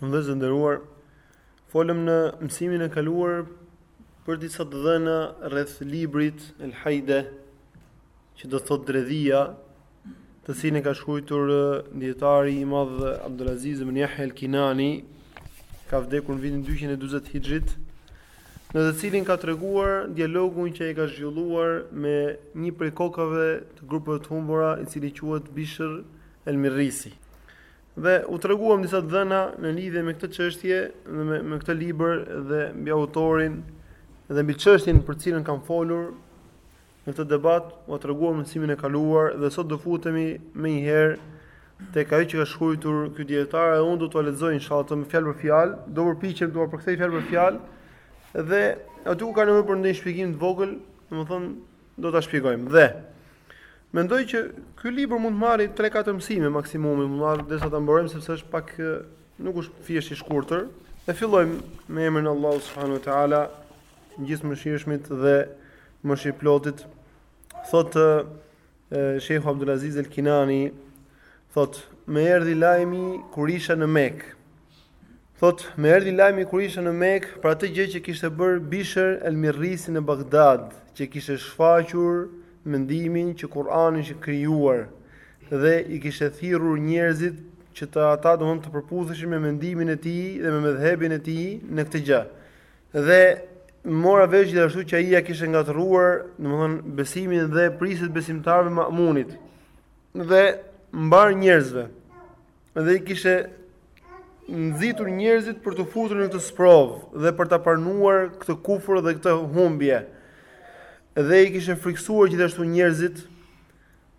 Vëllezër të nderuar, folëm në mësimin e kaluar për disa të dhëna rreth librit El Hajde, që do thotë dredhia, të cilin e ka shkruar dijetari i madh Abdulaziz ibn Yahya al-Kinani, ka vdekur në vitin 240 Hijrit, në të cilin ka treguar dialogun që ai ka zhvilluar me një prej kokave të grupeve të humbura, i cili quhet Bishr el-Mirrisi. Dhe u treguam disa të dhëna në lidhje me këtë çështje dhe me, me këtë libër dhe mbi autorin dhe mbi çështjen për cilën kanë folur në këtë debat, u treguam mësimin e kaluar dhe sot do futemi menjëherë tek ajo që ka shkruar ky dijetar dhe unë do t'ua lexoj inshallah domethënë fjalë për fjalë, do përpiqem t'ua përkthej fjalë për fjalë dhe aty ku ka nevojë për ndonjë shpjegim të vogël, domethënë do ta shpjegojmë. Dhe Mendoj që ky libër mund të marrë 3-4 mësime maksimumi, mund të marrë derisa ta mbarojmë sepse është pak nuk është thjesht i shkurtër. E fillojmë me emrin e Allahut subhanahu wa taala, gjithëmëshirshmit dhe mëshirëplotit. Thotë Shehu Abdulaziz El Kinani, thotë më erdhi lajmi kur isha në Mekë. Thotë, më erdhi lajmi kur isha në Mekë për atë gjë që kishte bërë Bishr el-Mirrisi në Bagdad, që kishte shfaqur mendimin që Kur'ani është i krijuar dhe i kishte thirrur njerëzit që të ata domethënë të përputheshin me mendimin e tij dhe me medhhebin e tij në këtë gjë. Dhe mora vesh gjithashtu që ai ia kishte ngatërruar, domethënë besimin dhe prijësit të besimtarëve Mamunit dhe mbarë njerëzve. dhe i kishte nxitur njerëzit për t'u futur në këtë sprovë dhe për ta pranuar këtë kufër dhe këtë humbje. Dhe i kishte frikësuar gjithashtu njerëzit,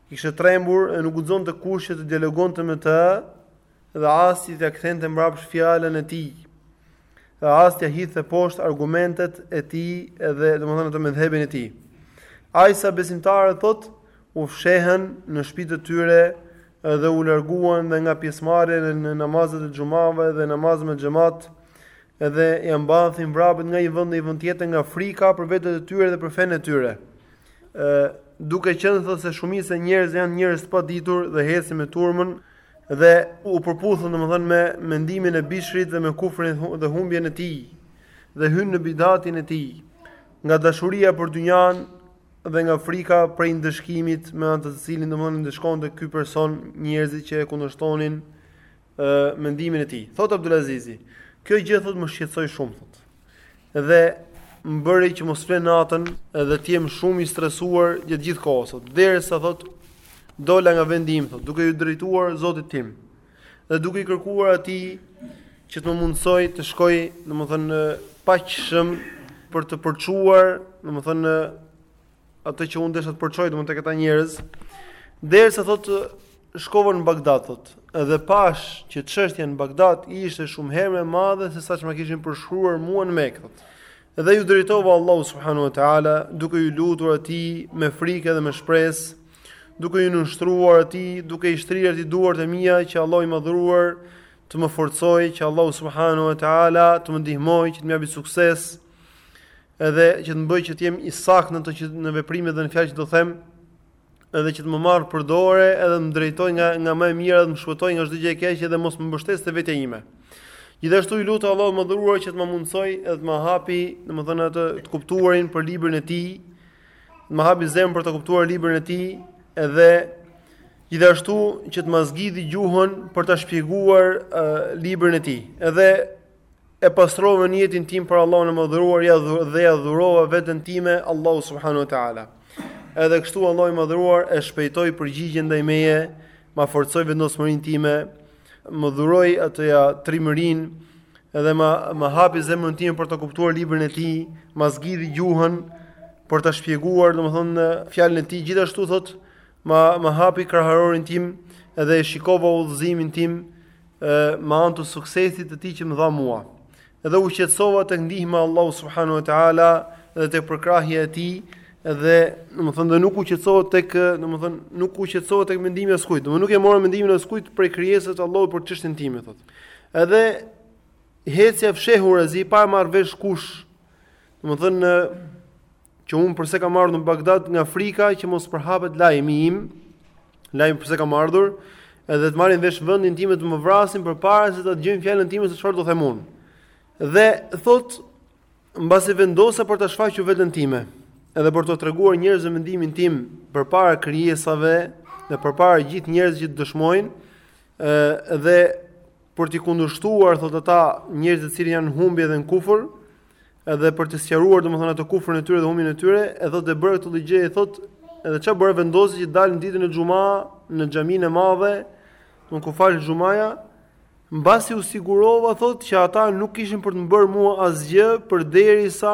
kishe trembur e nuk guxonte kush që të dialogonte me të, dhe as t'ia kthente mbrapsht fjalën e tij. Dhe as t'i hidhte poshtë argumentet e tij dhe domethënë atë medhhebin e tij. Aq sa besimtarët thotë u fshehën në shtëpitë e tyre dhe u larguan dhe nga pjesëmarrja në, në namazet e xhumave dhe namazet me xhemat dhe ia mbathnin vrapit nga një vend në një vend tjetër nga frika për vetët e tyre dhe për fenë e tyre. ë duke qenë thotë se shumica e njerëzve janë njerëz të paditur dhe ecin me turmën dhe u përputhën domethënë me mendimin e Bishrit dhe me kufrin dhe humbjen e tij dhe hynë në bidatin e tij nga dashuria për dynjan dhe nga frika prej ndëshkimit me anë të të cilin domethënë ndëshkonte ky person njerëzit që e kundërshtonin ë mendimin e tij. Thot Abdulazizi, kjo gjë thot më shqetësoi shumë thot. Dhe më bëri që mos fle natën dhe të jem shumë i stresuar gjatë gjithë kohës. Derisa thot dola nga vendi im thot, duke iu drejtuar Zotit tim. Dhe duke i kërkuar atij që të më mundësoj të shkoj, domethënë, paqshëm për të përçuar, domethënë, atë që unë desha të përçoj, domethënë tek ata njerëz, ndërsa thotë, shkova në Bagdad thotë. Edhe pashë që çështja në Bagdad ishte shumë herë më e madhe sesa ç'ma kishin përshkruar mua në Mekë. Edhe iu drejtova Allahut subhanahu wa taala duke iu lutur atij me frikë dhe me shpresë duke iu nënshtruar atij, duke i shtrirë atij duart e mia, që Allahu i madhëruar të më forcojë, që Allahu subhanahu wa taala të më ndihmojë, që të më japi sukses, edhe që të më bëjë që të jem i saktë në, të, në veprimet dhe në fjalët që të them, edhe që të më marrë për dore, edhe të më drejtojë nga, nga më e mira, edhe më shpëtojë nga çdo gjë e keqe, edhe mos më mbështesë te vetja ime. Gjithashtu iu luta Allahut madhëruar që të më mundësojë edhe të më hapi, domethënë atë të kuptuarit për librin e tij, Të ma hapi zemrën për ta kuptuar librin e tij dhe gjithashtu që të ma zgjidhi gjuhën për ta shpjeguar uh, librin e tij. Edhe e pastrova nijetin tim për Allahun e madhëruar ia dhe ia dhurova veten time Allahut subhanahu wa taala. Edhe kështu Allahu i madhëruar e shpejtoi përgjigjen ndaj meje, ma forcoi vendosmërinë time, më dhuroi atë ja trimërinë Edhe ma më hapi zemrën time për të kuptuar librin e tij, ma zgjidhi gjuhën për të shpjeguar, domethënë fjalën e tij gjithashtu thotë ma ma hapi kraharorin tim dhe e shikova udhëzimin tim me anë të suksesit të tij që më dha mua. Edhe u qetësova tek ndihma e Allahut subhanahu wa taala dhe tek përkrahja e tij dhe domethënë dhe nuk u qetësova tek domethënë nuk u qetësova tek mendimi i askujt. Domethënë nuk e mora mendimin e askujt prej krijesës së Allahut për çështjen time thotë. Edhe hecja fshehurazi pa marrë vesh kush. Domethënë që unë përse kam ardhur në Bagdad nga frika që mos përhapet lajmi im, lajmi përse kam ardhur, edhe të marrin vesh vendin tim të më vrasin përpara se ta dëgjojnë fjalën time se çfarë do them unë. Dhe thotë Mbasi vendosa për ta shfaqur veten time, edhe për t'i treguar njerëzve mendimin tim përpara krijesave dhe përpara gjithë njerëzve që dëshmojnë, ë dhe për të kundërshtuar thotë ata njerëzit të cilët janë në humbje dhe në kufër, edhe për të sqaruar domethënë atë kufrin e tyre dhe humbjen e tyre, e thotë e bëra këtë gjë e thotë edhe çfarë bëra vendosa që të dal ditën e xhuma në xhaminë e madhe, ku falet xhumaja, Mbasi u sigurova thotë që ata nuk kishin për të më bërë mua asgjë përderisa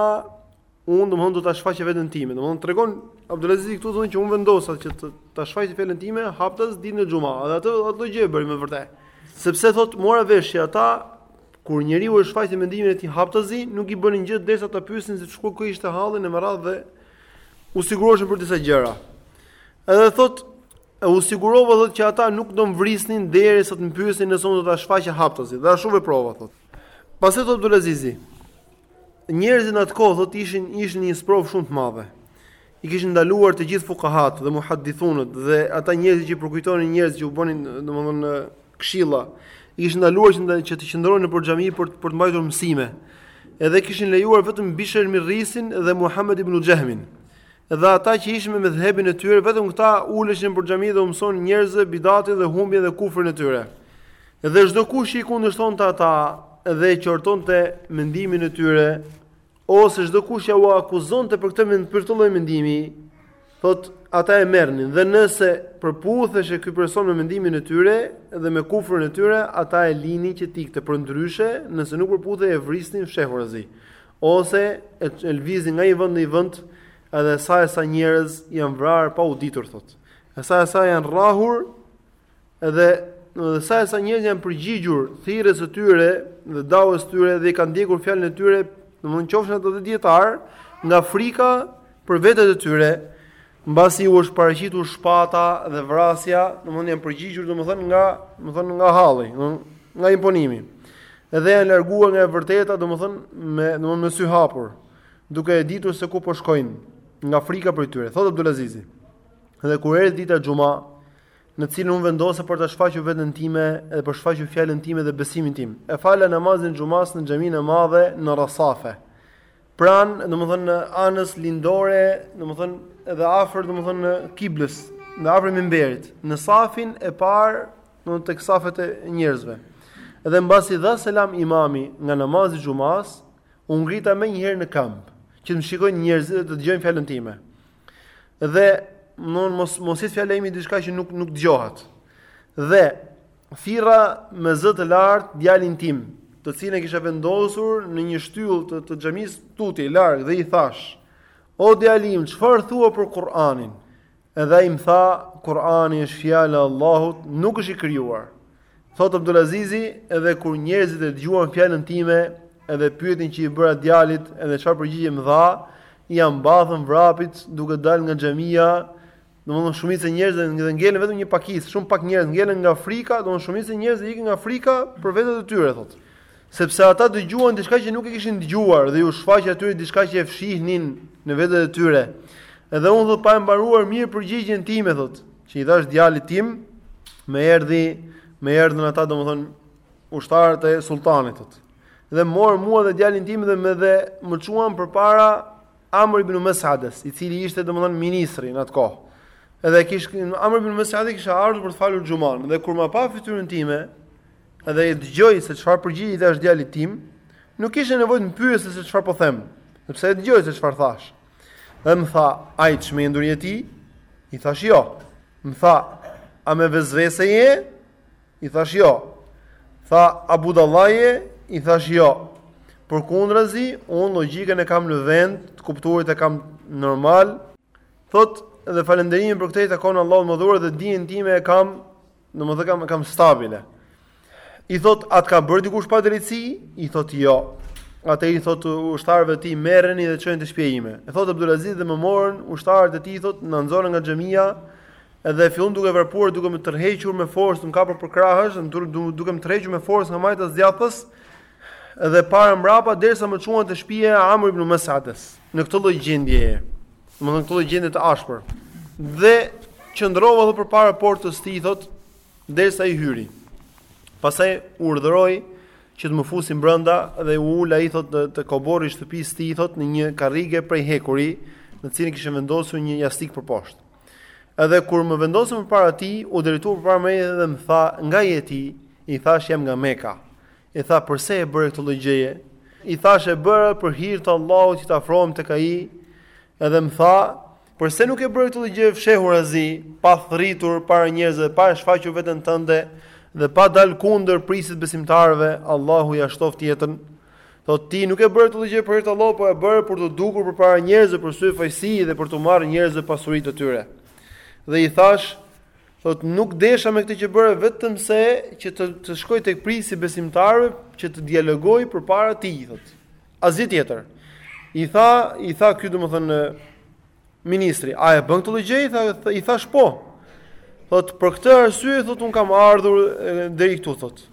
unë domethënë do ta shfaqja veten time. Domethënë tregon Abdulaziz këtu thonë që unë vendosa që të ta shfaqja veten time haptas ditën e xhuma. Dhe atë atë gjë e bëri me vërtetë. Sepse thotë mora vesh që ata kur njeriu e shfaqte mendimin e tij haptazi, nuk i bënin gjë derisa ta pyesnin se ç'ku ku ishte halli e me radhë dhe të siguroheshin për disa gjëra. Edhe thotë E u sigurova thotë që ata nuk do më vrisnin deri sa të më pyesnin nëse unë do ta shfaqja haptazin. Dhe ashtu veprova thotë. Pastaj thotë Abdulazizi, njerëzit në atë kohë thotë ishin ishin në një sprovë shumë të madhe. I kishin ndaluar të gjithë fukahat dhe muhaddithunët dhe ata njerëz që përkujtonin njerëz që u bënin domethënë këshilla. I kishin ndaluar që, që të qëndronin nëpër xhami për për të mbajtur mësime. Edhe kishin lejuar vetëm Bishr Merrisin dhe Muhammed ibnu Xhehmin. Dhe ata që ishin me medhhebin e tyre, vetëm këta uleshin për xhami dhe u mësonin njerëzve bidatin dhe humbjen dhe kufrin e tyre. Dhe çdo kush i kundërshtonte ata dhe e qortonte mendimin e tyre, ose çdo kush që u akuzonte për këtë mend për këtë lloj mendimi, thot ata e merrnin dhe nëse përputheshe ky person me mendimin e tyre dhe me kufrin e tyre, ata e linin që t'ikte, përndryshe, nëse nuk përputhej e vrisnin fshehurazi. ose e lëvizin nga një vend në një vend, edhe sa e sa njerëz janë vrarë pa u ditur thot. E sa e sa janë rrahur, edhe edhe sa e sa njerëz janë përgjigjur thirrjes së tyre dhe daues së tyre dhe i kanë ndjekur fjalën e tyre, domthonë qofshin ata dhe dijetarë, nga frika për vetet e tyre. Mbasi u është paraqitur shpata dhe vrasja, domthonë janë përgjigjur domthonë nga, domthonë nga halli, domthonë nga imponimi. Dhe janë larguar nga e vërteta, domthonë me domthonë me sy hapur, duke e ditur se ku po shkojnë nga frika prej tyre. Thotë Abdulazizi. Dhe kur erdhi dita e xhuma, në cilën unë vendosa për ta shfaqur veten time dhe për t'shfaqur fjalën time dhe besimin tim. E fala namazin e xhumas në xhaminë e madhe në Rasafe. pranë, domethënë anës lindore, domethënë edhe afër domethënë kiblës, dhe afër mimberit, në safin e parë, domethënë tek safet e njerëzve. Dhe mbasi dha selam imami nga namazi i xhumasë, u ngrita menjëherë në kamb, që të më shikojnë njerëzit dhe të dëgjojnë fjalën time. Dhe mos mos jetë fjala ime diçka që nuk nuk dëgjohet. Dhe Thirra me zë të lartë djalin tim, të cilin e kisha vendosur në një shtyllë të, të xhamisë tutje larg dhe i thash: "O djali im, çfarë thua për Kur'anin?" Edhe ai më tha: "Kur'ani është fjala e Allahut, nuk është i krijuar." Thot Abdulazizi, edhe kur njerëzit e dëgjuan fjalën time, edhe pyetjen që i bëra djalit, edhe çfarë përgjigje më dha, ia mbathën vrapit duke dalë nga xhamia Domthonë shumica e njerëzve dhe ngelën vetëm një pakicë, shumë pak njerëz ngelën nga frika, domthonë shumica e njerëzve ikën nga frika për vete të tyre thotë. Sepse ata dëgjuan diçka që nuk e kishin dëgjuar dhe ju shfaq atyre diçka që e fshihnin në vete të tyre. Edhe unë thotë pa e mbaruar mirë përgjigjen time thotë, që i dhash djalit tim, më erdhi, më erdhën ata domthonë ushtarët e sulltanit thotë. Dhe më morën mua dhe djalin tim dhe më dhe më çuan përpara Amr ibn Mas'ades, i cili ishte domethënë ministri në atë kohë. Edhe kish Amr ibn Mas'adi kishte ardhur për të falur xhuman dhe kur ma pa fytyrën time, edhe e dëgjoi se çfarë përgjigje i dhash djalit tim, nuk kishte nevojë të më pyesë se çfarë po them, sepse e dëgjoi se çfarë thash. Dhe më tha, "A i çmendur je ti?" I thash, "Jo." Më tha, "A me vesvese je?" I thashë jo. Tha, a budalla je, i thashë jo. Përkundrazi, unë logjikën e kam në vend, të kuptuarit e kam normal. Thotë, dhe falënderimin për këtë i takon Allahut madhëruar dhe dijen time e kam, domethënë kam kam stabile. I thot, "A t'ka bërë dikush padrejtësi?" I thot, "Jo." Atë i thot ushtarëve të tij, "Merreni dhe çojeni te shtëpia ime." E thot Abdulaziz dhe më morën ushtarët e tij, thot, "Na nxorën nga xhamia." Edhe e filluan duke vrapuar duke më tërhequr me forcë, më kapur përkrahësh, duke më tërhequr me forcë nga majtas djathtas dhe para mbrapa derisa më çuan te shtëpia e Amr ibn Mas'ades. Në këtë lloj gjendjeje, domethënë këtë lloj gjendje të ashpër. Dhe qëndrova edhe përpara portës tij thot derisa ai hyri. Pastaj urdhëroi që të më fusin brenda dhe u ul ai thot tek oborri shtëpisë tij thot në një karrige prej hekuri, në cilin kishte vendosur një jastik përposhtë. Edhe kur më vendosën përpara tij, u drejtua përpara meje dhe më tha, "Nga je ti?" I thashë, "Jam nga Mekka." I tha, "Përse e bëre këtë lloj gjëje?" I thashë, "E bëra për hir të Allahut që të afrohem tek Ai." Edhe më tha, "Përse nuk e bëre këtë lloj gjëje fshehurazi, pa thërritur para njerëzve, pa e shfaqur veten tënde dhe pa dalë kundër prijësit të besimtarëve, Allahu ia shtoftë jetën?" Thotë ti nuk e bëre këtë gjë për hir të Allahut, por e bëre për t'u dukur përpara njerëzve për syefaqësi dhe për t'u marrë njerëzve pasuritë e tyre. Dhe i thash, thotë nuk desha me këtë që bëra vetëm se që të të shkoj tek prijësi i besimtarëve që të dialogoj përpara tij, thotë. Asgjë tjetër. I tha, i tha ky domethënë Ministri, a e bën këtë lloj gjëje? Thotë, i thash po. Thotë, për këtë arsye thotë un kam ardhur deri këtu thotë.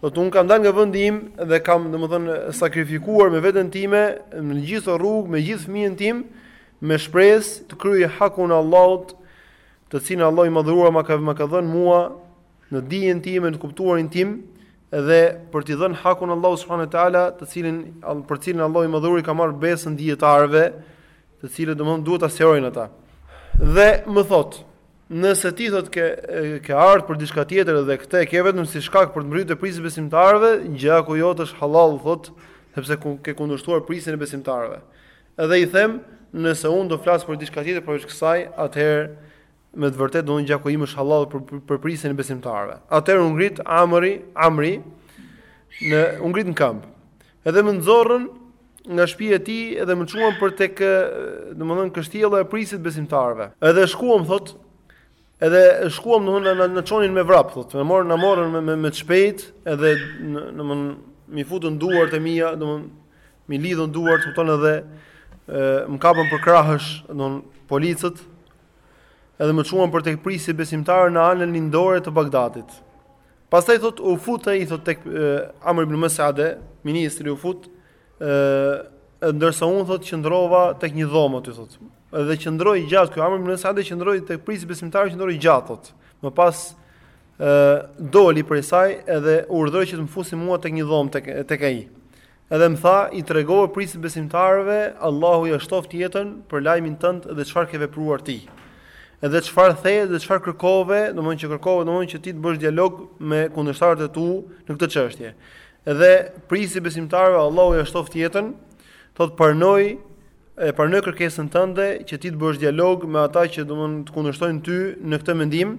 Thotë, un kam dalë nga vendi im dhe kam, domethënë, sakrifikuar me veten time në gjithë rrugë, me gjithë fëmijën tim, me shpresë të kryej hakun e Allahut, të cilin Allahu i madhëruar ma ka më ka dhënë mua në dijen time, në kuptuarin tim dhe për t'i dhënë hakun Allahut subhanahu wa taala, të cilin për cilin Allahu i madhëruar i ka marrë besën dijetarëve, të cilët domthon duhet ta sqarojnë ata. Dhe më thot, nëse ti thot ke ke ardhur për diçka tjetër dhe këtë e ke vetëm si shkak për të mbërritur te prijësi i besimtarëve, gjaku jot është halal thot, sepse ku ke kundërshtuar prijësin e besimtarëve. Edhe i them, nëse unë do flas për diçka tjetër përveç kësaj, atëherë Me të vërtetë, domthonë gjaku im është halal për për prisin e besimtarëve. Atëherë u ngrit Amri, Amri u ngrit në këmbë. Edhe më nxorrën nga shtëpia e tij edhe më çuan për tek, domthonë kështjella e prijësit të besimtarëve. Edhe shkuam thotë, edhe shkuam domthonë na na çonin me vrap thotë, na morën na morën me me me të shpejt, edhe domthonë m'i futën duart e mia, domthonë m'i lidhën duart, kupton edhe ë më kapën për krahësh, domthonë policët, Edhe më çuan për tek prisi besimtarë në anën lindore të Bagdadit. Pastaj thotë u fut ai thotë tek Amr ibn Mas'ade, ministri u fut ë ndërsa unë thotë qëndrova tek një dhomë aty thotë. Edhe qëndroi gjatë ky Amr ibn Mas'ade qëndroi tek prisi besimtarë qëndroi gjatë thotë. Më pas ë doli prej saj edhe urdhëroi që të më fusin mua tek një dhomë tek tek ai. Edhe më tha, I tregova prisit besimtarëve, Allahu ia shtoftë jetën, për lajmin tënd dhe çfarë ke vepruar ti. Edhe çfarë the dhe çfarë kërkove, domethënë që kërkove domethënë që ti të bësh dialog me kundërshtarët e tu në këtë çështje. Edhe prisi besimtarëve, Allahu ia shtoftë jetën, thotë pranoj e pranoj kërkesën tënde që ti të bësh dialog me ata që do të të kundërshtojnë ty në këtë mendim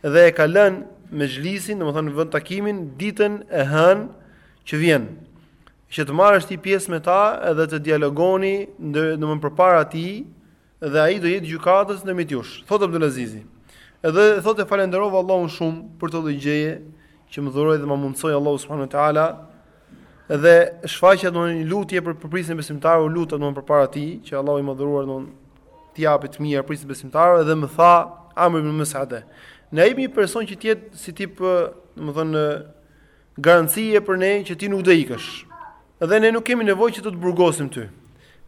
dhe e ka lënë mexhlisin, domethënë vendtakimin ditën e hënë që vjen që të marrësh ti pjesë me ta edhe të dialogoni ndër domthon përpara tij dhe ai do jetë gjykatës ndërmjet jush. Thot Abdulazizi. Edhe thotë e falenderova Allahun shumë për këtë gjë që më dhuroi dhe më mundsoi Allahu subhanahu wa taala dhe shfaqa një lutje për prisin e besimtarëve u luta domthon përpara tij që Allahu i madhëruar domthon t'i japë të mirë prisit besimtarëve dhe më tha Amr ibn Mas'ade. Na jep një person që të jetë si tip domthon Garancie për ne që ti nuk do të ikësh. Dhe ne nuk kemi nevojë që të të burgosim ty.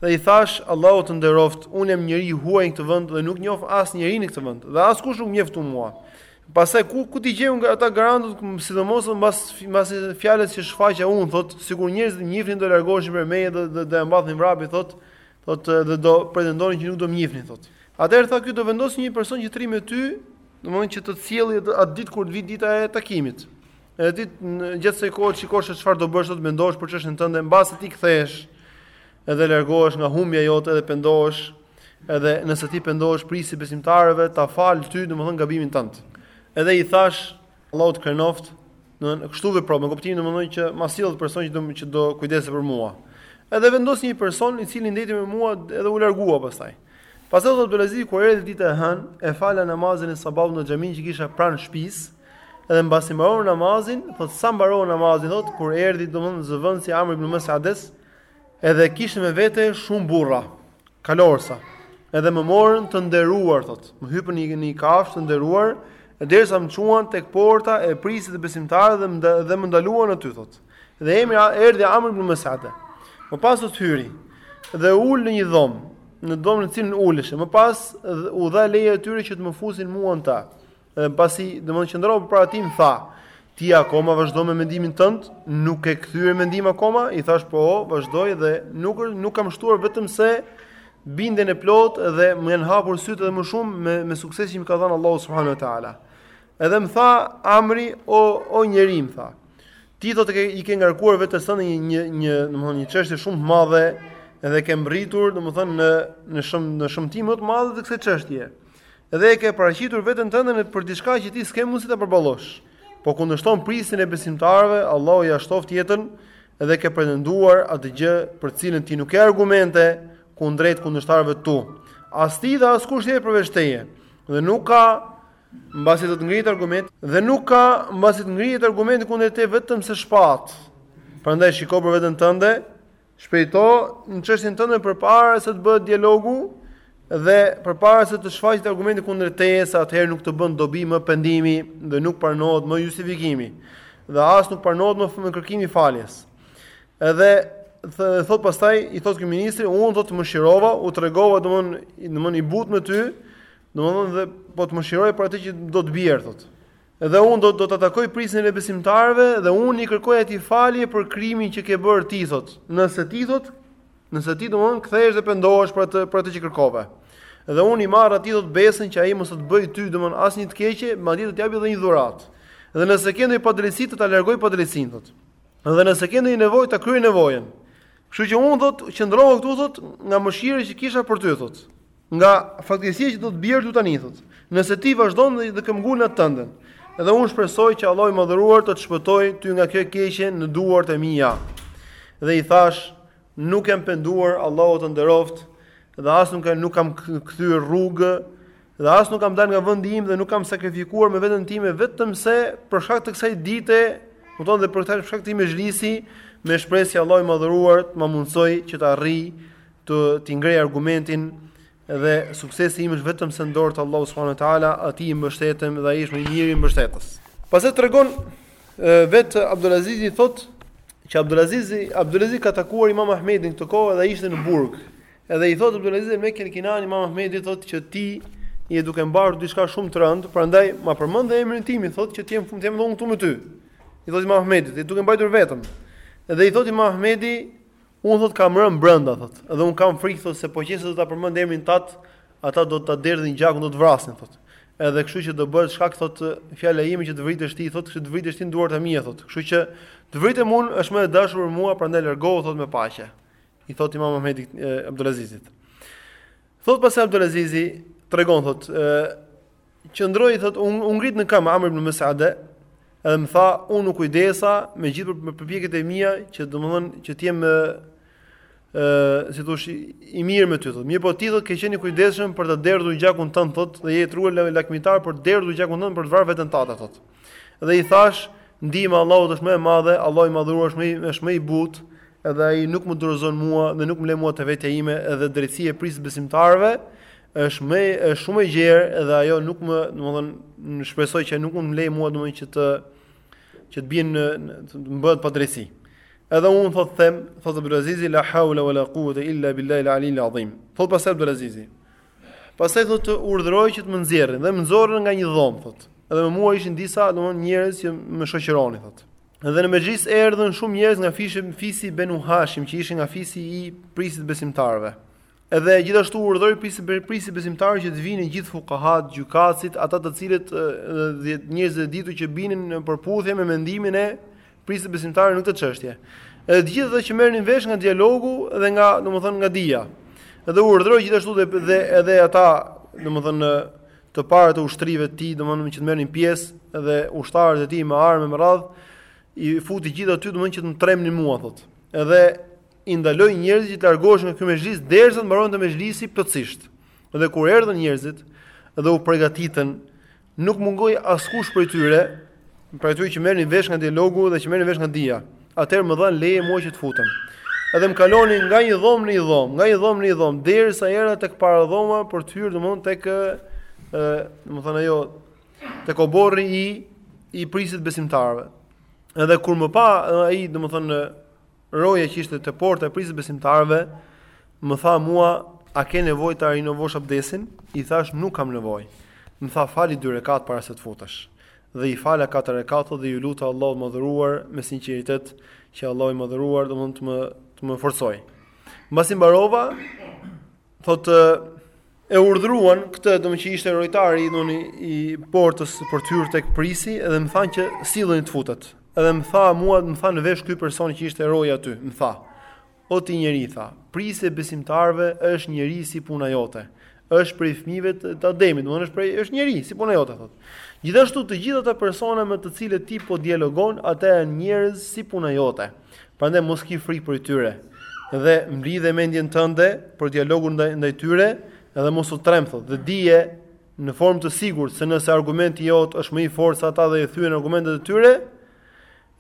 Dhe i thash, Allahu të nderoft, unë jam njeri i huaj në këtë vend dhe nuk njoh asnjeri në këtë vend, dhe askush nuk më njeh mua. Pastaj, ku, ku t'i gjejmë ne ata garantët, sidomos, mbas, mbas fjalës që shfaqa unë, thot, sikur njerëzit të më njifnin do largoheshin prej meje dhe, dhe, do ia mbathnin vrapit, thot, thot, dhe do pretendonin që nuk do më njifnin, thot. Atëherë tha ky do vendos një person që të rri me ty, domethënë që të të sjellë atë ditë kur të vijë dita e takimit. Edhe ti gjatë kësaj kohe shikosh se çfarë do bësh thotë, mendohesh për çështjen tënde, mbase ti kthehesh edhe largohesh nga humbja jote dhe pendohesh. Edhe nëse ti pendohesh prisi besimtarëve ta fal ty, domethënë gabimin tënd. Edhe i thash Allahu të krenoft, domethënë kështu vepro, me kuptimin domethënë që ma sill një person që do që do kujdeset për mua. Edhe vendosi një person i cili ndejti me mua edhe u largua pastaj. Pastaj thotë Abdulazizi kur erdhi dita e hënë, e fala namazin e sabahut në xhamin që kisha pranë shtëpisë. Edhe mbasi mbaroi namazin, thot sa mbaroi namazin, thot kur erdhi domthon zëvendësi Amr ibn Mas'ades, edhe kishte me vete shumë burra, kalorsa. Edhe më morën të nderuar thot. Më hypën në një kafshë të nderuar, derisa më çuan tek porta e prisit të besimtarëve dhe dhe më ndaluan aty thot. Dhe emri erdhi Amr ibn Mas'ade. Më pas hyri dhe u ul në një dhomë, në dhomën në cilën uleshe. Më pas u dha leje atyre që të më fusin mua brenda. Dhe pasi, domethënë qëndrova përpara tij, më tha, Ti akoma vazhdo me mendimin tënd? Nuk ke kthyer mendim akoma? I thash, Po, vazhdoj dhe nuk është nuk kam shtuar vetëm se bindjen e plotë dhe më janë hapur sytë edhe më shumë me me suksesin që më ka dhënë Allahu subhanahu wa taala. Edhe më tha Amri, o o njeri, më tha. Ti thotë, ke i ke ngarkuar vetes tënde një një një, domethënë një çështje shumë të madhe dhe ke mbërritur, domethënë në në shëm në shëmtim më të madh të kësaj çështje. Dhe e ke paraqitur veten tënde në për diçka që ti s'ke mundësi ta përballosh. Po kundërshton prisin e besimtarëve, Allahu ja shtoftë jetën dhe ke pretenduar atë gjë për të cilën ti nuk ke argumente kundrejt kundërshtarëve tu. As ti dhe askush tjetër përveç teje. Dhe nuk ka mbasi do të ngrihet argument dhe nuk ka mbasi të ngrihet argumenti kundrejt teje vetëm se shpata. Prandaj shiko për veten tënde Shpejto në çështjen tënde përpara se të bëhet dialogu dhe përpara se të shfaqet argumenti kundër teje, se atëherë nuk të bën dobi më pendimi dhe nuk pranohet më justifikimi dhe as nuk pranohet më kërkimi i faljes. Edhe thot pastaj i thot ky ministri, unë thot të mëshirova, u tregova domthon domthon i but me ty, domthon dhe po të mëshiroj për atë që do të bjerë thot. Dhe unë do do ta takoj prisin e besimtarëve dhe unë i kërkoj atij falje për krimin që ke bërë ti thot. Nëse ti thot, nëse ti domthon kthehesh dhe pendohesh për atë për atë që kërkove. Dhe unë i marr atij thot besën që ai mos të bëj ty domthon asnjë të keqe, madje do të japi edhe një dhuratë. Dhe nëse ke ndonjë padrejtësi të ta largoj padrejtësinë thot. Dhe nëse ke ndonjë nevojë ta kryej nevojën. Kështu që unë thot qëndrova këtu thot nga mëshira që kisha për ty thot. Nga fatkeqësia që do të bjerë ty tani, thotë. Nëse ti vazhdon dhe këmbëngul në atë tënden, dhe unë shpresoj që Allahu i Madhëruar të të shpëtojë ty nga kjo e keqe në duart e mia. Dhe i thash, nuk jam penduar, Allahu të nderoft, dhe as nuk nuk kam kthyer rrugë, dhe as nuk kam dalë nga vendi im dhe nuk kam sakrifikuar me veten time vetëm se për shkak të kësaj dite, domethënë dhe për shkak të këtij mexhlisi, me shpresë që Allahu i Madhëruar të më mundsoj që të arrij të ti ngrej argumentin dhe suksesi im është vetëm se në dorë të Allahut subhanahu wa taala, atij i mbështetem dhe ai është më i miri mbështetës. Pastaj tregon vetë Abdulaziz i thotë që Abdulaziz Abdulaziz ka takuar Imam Ahmedin këtë kohë dhe ishte në burg. Edhe i thotë Abdulaziz Mekki el-Kinani Imam Ahmedi thotë që ti je duke mbajtur diçka shumë të rëndë, prandaj ma përmend dhe emrin tim, i thotë që të jem në fund të jem edhe unë këtu me ty. I thotë Imam Ahmedit, ti je duke mbajtur vetëm. Edhe i thotë Imam Ahmedi, Unë thotë kam rënë brenda thotë, edhe unë kam frikë thotë se po qe se do ta përmend emrin tat, ata do ta derdhin gjakun, do të vrasin thotë. Edhe kështu që do bëhet shkak thotë fjala ime që të vritesh ti thotë, që të vritesh ti në duart e mia thotë. Kështu që të vritem unë është më e dashur për mua, prandaj largohu thotë me paqe. I thotë Imam Ahmedi Abdulazizit. Thotë pastaj Abdulazizi tregon thotë Qëndroi thotë u, u ngrit në këmbë Amr ibn Mus'ade, edhe më tha, unë u kujdesa me gjithë për, përpjekjet e mia që domethënë që të jem ë si thosh i mirë me ty thotë. Mirë po ti thotë ke qenë i kujdesshëm për të derdhur gjakun tënd thotë dhe je treguar lakmitar për të derdhur gjakun tënd për të vrarë veten tate thotë. Dhe i thash, ndihma e Allahut është më e madhe, Allahu i madhëruar është më është më i butë, edhe ai nuk më dorëzon mua dhe nuk më le mua te vetja ime edhe drejtësia e prijësit besimtarëve, Është më është shumë e gjerë dhe ajo nuk më, domethënë, shpresoj që nuk më le mua domethënë që të që të bie në të bëhet padrejtësi. Edhe unë thot them, thot Abdulazizi la haula wala quwata illa billahi al-ali al-azim. Thot pastaj Abdulazizi. Pastaj thot urdhëroi që të më nxjerrin dhe më nxorrën nga një dhomë thot. Edhe me mua ishin disa domthon njerëz që më shoqëronin thot. Edhe në mexhlis erdhën shumë njerëz nga fishi fisi Benu Hashim që ishin nga fisi i prijësit besimtarëve. Edhe gjithashtu urdhëroi prijësi prijësi besimtarëve që të vinin gjithë fukahat, gjykatësit, ata të cilët njerëz të ditur që binin në përputhje me mendimin e prijësit besimtarëve në këtë çështje. Edhe të gjithë ata që merrnin vesh nga dialogu dhe nga, domethënë, nga dija. Edhe urdhëroi gjithashtu dhe, dhe edhe ata, domethënë, të parët e ushtrive të tij, domethënë që të merrnin pjesë dhe ushtarët e tij me armë me radhë, i futi gjithë aty domethënë që të tremnin mua thotë. Edhe i ndaloi njerëzit që të largoheshin nga ky mexhlis derisa të mbaronte mexhlisi plotësisht. Dhe kur erdhën njerëzit dhe u përgatitën, nuk mungoi askush prej tyre, prej atyre që merrnin vesh nga dialogu dhe që merrnin vesh nga dija. Atëherë më dhanë leje mua që të futem. Edhe më kalonin nga një dhomë në një dhomë, nga një dhomë në një dhomë, derisa erdha tek paradhoma për të hyrë domthon tek ë, domthon ajo tek oborri i i prijësit besimtarëve. Edhe kur më pa ai domthon Roja që ishte te porta e prisë besimtarëve, më tha mua, a ke nevojë ta rinovosh abdesin? I thash, nuk kam nevojë. Më tha, fali dy rekat para se të futesh. Dhe i fala katër rekate dhe ju luta Allahut madhëruar me sinqeritet që Allahu i madhëruar do mund të më të më forcoj. Mbasi mbarova, Thotë e urdhëruan këtë, domethënë që ishte rojtari i, i portës për të hyrë tek prisi dhe më thanë që silleni të futet. Edhe më tha mua, më tha në vesh ky person që ishte roja aty, më tha. O ti njeri tha, prisi e besimtarëve është njeri si puna jote. Është prej fëmijëve të Ademit, domethënë është prej është njeri si puna jote thotë. Gjithashtu të gjithë ata persona me të cilët ti po dialogon, ata janë njerëz si puna jote. Prandaj mos ki frikë për tyre dhe mblidhe mendjen tënde për dialogun ndaj ndaj tyre dhe mos u tremb thotë dhe dije në formë të sigurt se nëse argumenti jot është më i fortë se ata dhe i thyen argumentet e tyre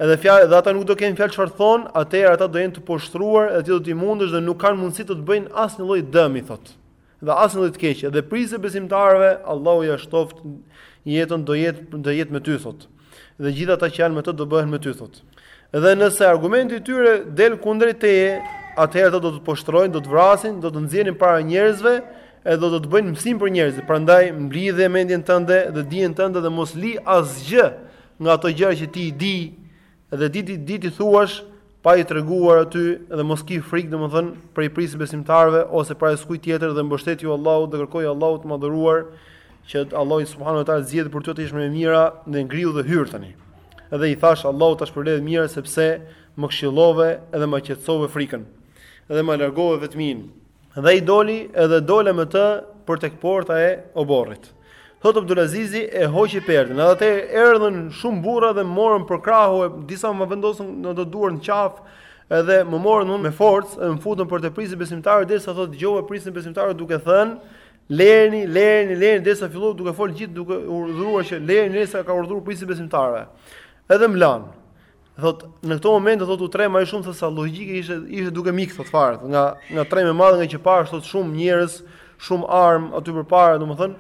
edhe fjalë dhe ata nuk do kenë fjalë çfarë thon atëherë ata do jenë të poshtruar dhe ti do t'i mundësh dhe nuk kanë mundësi të të bëjnë asnjë lloj dëmi thotë dhe asnjë lloj të keqe dhe prisi besimtarëve Allahu ja shtoft jetën do jetë do jetë me ty thot dhe gjithë ata që janë me të do bëhen me ty thot dhe nëse argumenti i tyre del kundrejt teje atëherë do të poshtrojnë do të vrasin do të nxjerrin para njerëzve edhe do të bëjnë mësim për njerëzit prandaj mblidhe mendjen tënde dhe dijen tënde dhe mos li asgjë nga ato gjëra që ti i di Dhe di t'i di t'i thuash pa i treguar aty dhe mos ki frikë domethën prej pris besimtarëve ose prej askujt tjetër dhe mbështetju Allahut dhe kërkoji Allahut të madhëruar që Allahu subhanahu wa taala zgjedh për ty të jet më e mira dhe ngriu dhe hyr tani dhe i thash Allahu ta shpërbleft me mira sepse më këshillove dhe më qetësove frikën dhe më largove vetmin Dhe i doli edhe dola me të për tek porta e oborrit. Thot Abdulazizi e hoqi perdën. Edhe aty erdhën shumë burra dhe morën për krahu e disa më vendosën ndër duar në qafë. Edhe më morën unë me forcë e më futën për te prisi besimtarët derisa thot dëgjova prisën besimtarët duke thënë lerni, lerni, lerni derisa filloi duke fol gjithë duke urdhëruar që lerni derisa ka urdhëruar prisë besimtarëve. Edhe më lan. Thot, në këto momente thot u trema shumë se sa logjika ishte ishte duke m'ik thot fare, thot, nga nga trema e madhe nga që pash thot shumë njerëz, shumë armë aty përpara, domethënë,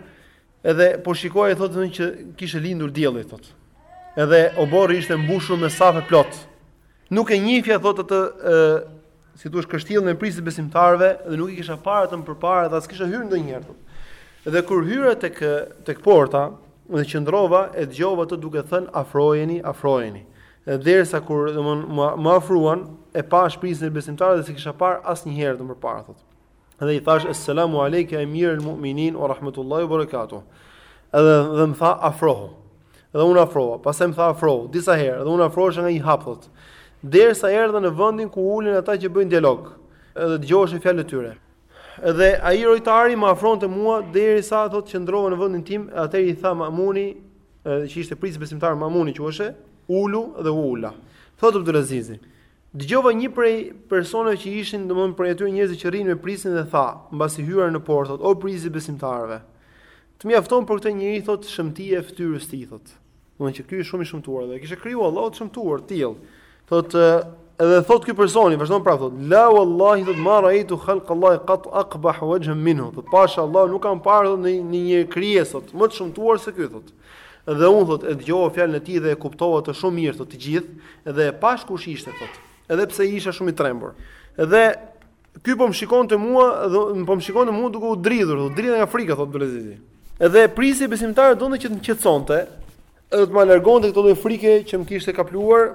edhe po shikoja thot se që kishte lindur dielli thot. Edhe oborri ishte mbushur me safe plot. Nuk e njihja thot atë si thua kështjellën e prisë besimtarëve dhe nuk e kisha parë atë më përpara dhe as kisha hyrë ndonjëherë thotë. Dhe kur hyra tek tek porta dhe qëndrova e dëgjova atë duke thënë afrojeni, afrojeni. Dhe derisa kur domthon më afruan e pash prisën e besimtarëve dhe s'e kisha parë asnjëherë atë më përpara thotë. dhe i thash eselamu alejke emir el mu'minin ue rahmetullahi ue berekatuhu. Edhe dhe më tha afrohu. Edhe u afrova, pasaj më tha afrohu, disa herë, edhe unë afrohesha nga një hap. Derisa erdha në vëndin ku ulen ata që bëjnë dialog, edhe dëgjohen fjalët e tyre. Edhe ai rojtari më afronte mua, derisa thot qëndrova në vëndin tim, edhe atëherë tha Mamuni, që ishte prijësi besimtarëve Mamuni që është, ulu dhe u ula. Thotë Abdulazizi, Dëgjova një prej personave që ishin, domthonë prej atyre njerëzve që rrinë me prijësin dhe tha, mbasi hyra në portë, thotë, "O Prijësi i besimtarëve, të mjafton për këtë njeri thotë shëmtia e fytyrës së tij thotë. Domthonë që ky është shumë i shëmtuar dhe e kishte kriju Allahu të shëmtuar të tillë. Thotë edhe thotë ky personi, vazhdon prapë thotë, "La wallahi thotë ma raitu khalq Allah qat aqbah wajhan minhu." Thotë, "Pasha Allah nuk kam parë një një krijesë thotë, më të shëmtuar se ky thotë." Dhe unë thot e dëgjova fjalën e tij dhe e kuptova thot shumë mirë thot të gjithë dhe e pash kush ishte thot. Edhe pse isha shumë i trembur. Dhe ky po më shikonte mua dhe po më shikonte mua duke u dridhur, u dridha nga frika thot Abdulazizi. Edhe prijësi besimtarëve donte që të më qetësonte, edhe të ma largonte këtë lloj frike që më kishte kapluar,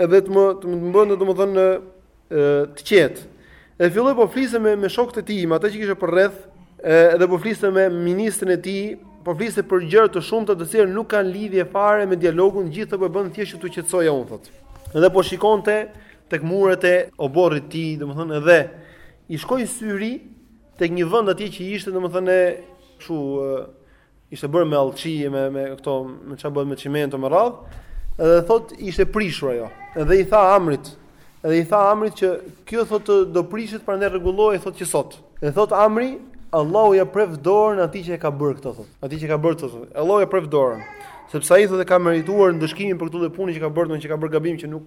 edhe të më të më bënte domethënë të qetë. E filloi po fliste me me shokët e tij, me ata që kishte përreth, edhe po fliste me ministrin e tij, po fliste për gjëra të shumta të cilat nuk kanë lidhje fare me dialogun, gjithë ato po bën thjesht të qetësohem unë thotë. Edhe po shikonte tek muret e oborrit të tij, domethënë edhe i shkoi syri tek një vend atje që ishte domethënë kështu ishte bërë me allçi me me këto me çfarë bëhet me çimento me radh dhe thot ishte prishur ajo dhe i tha Amrit dhe i tha Amrit që kjo thot do prishet prandaj rregulloje thot që sot dhe thot Amri Allahu ja preftë dorën atij që e ka bërë këtë thot atij që ka bërë këtë thot Allahu ja preftë dorën sepse ai thot e ka merituar ndëshkimin për këtë lloj pune që ka bërë domethënë që ka bërë gabim që nuk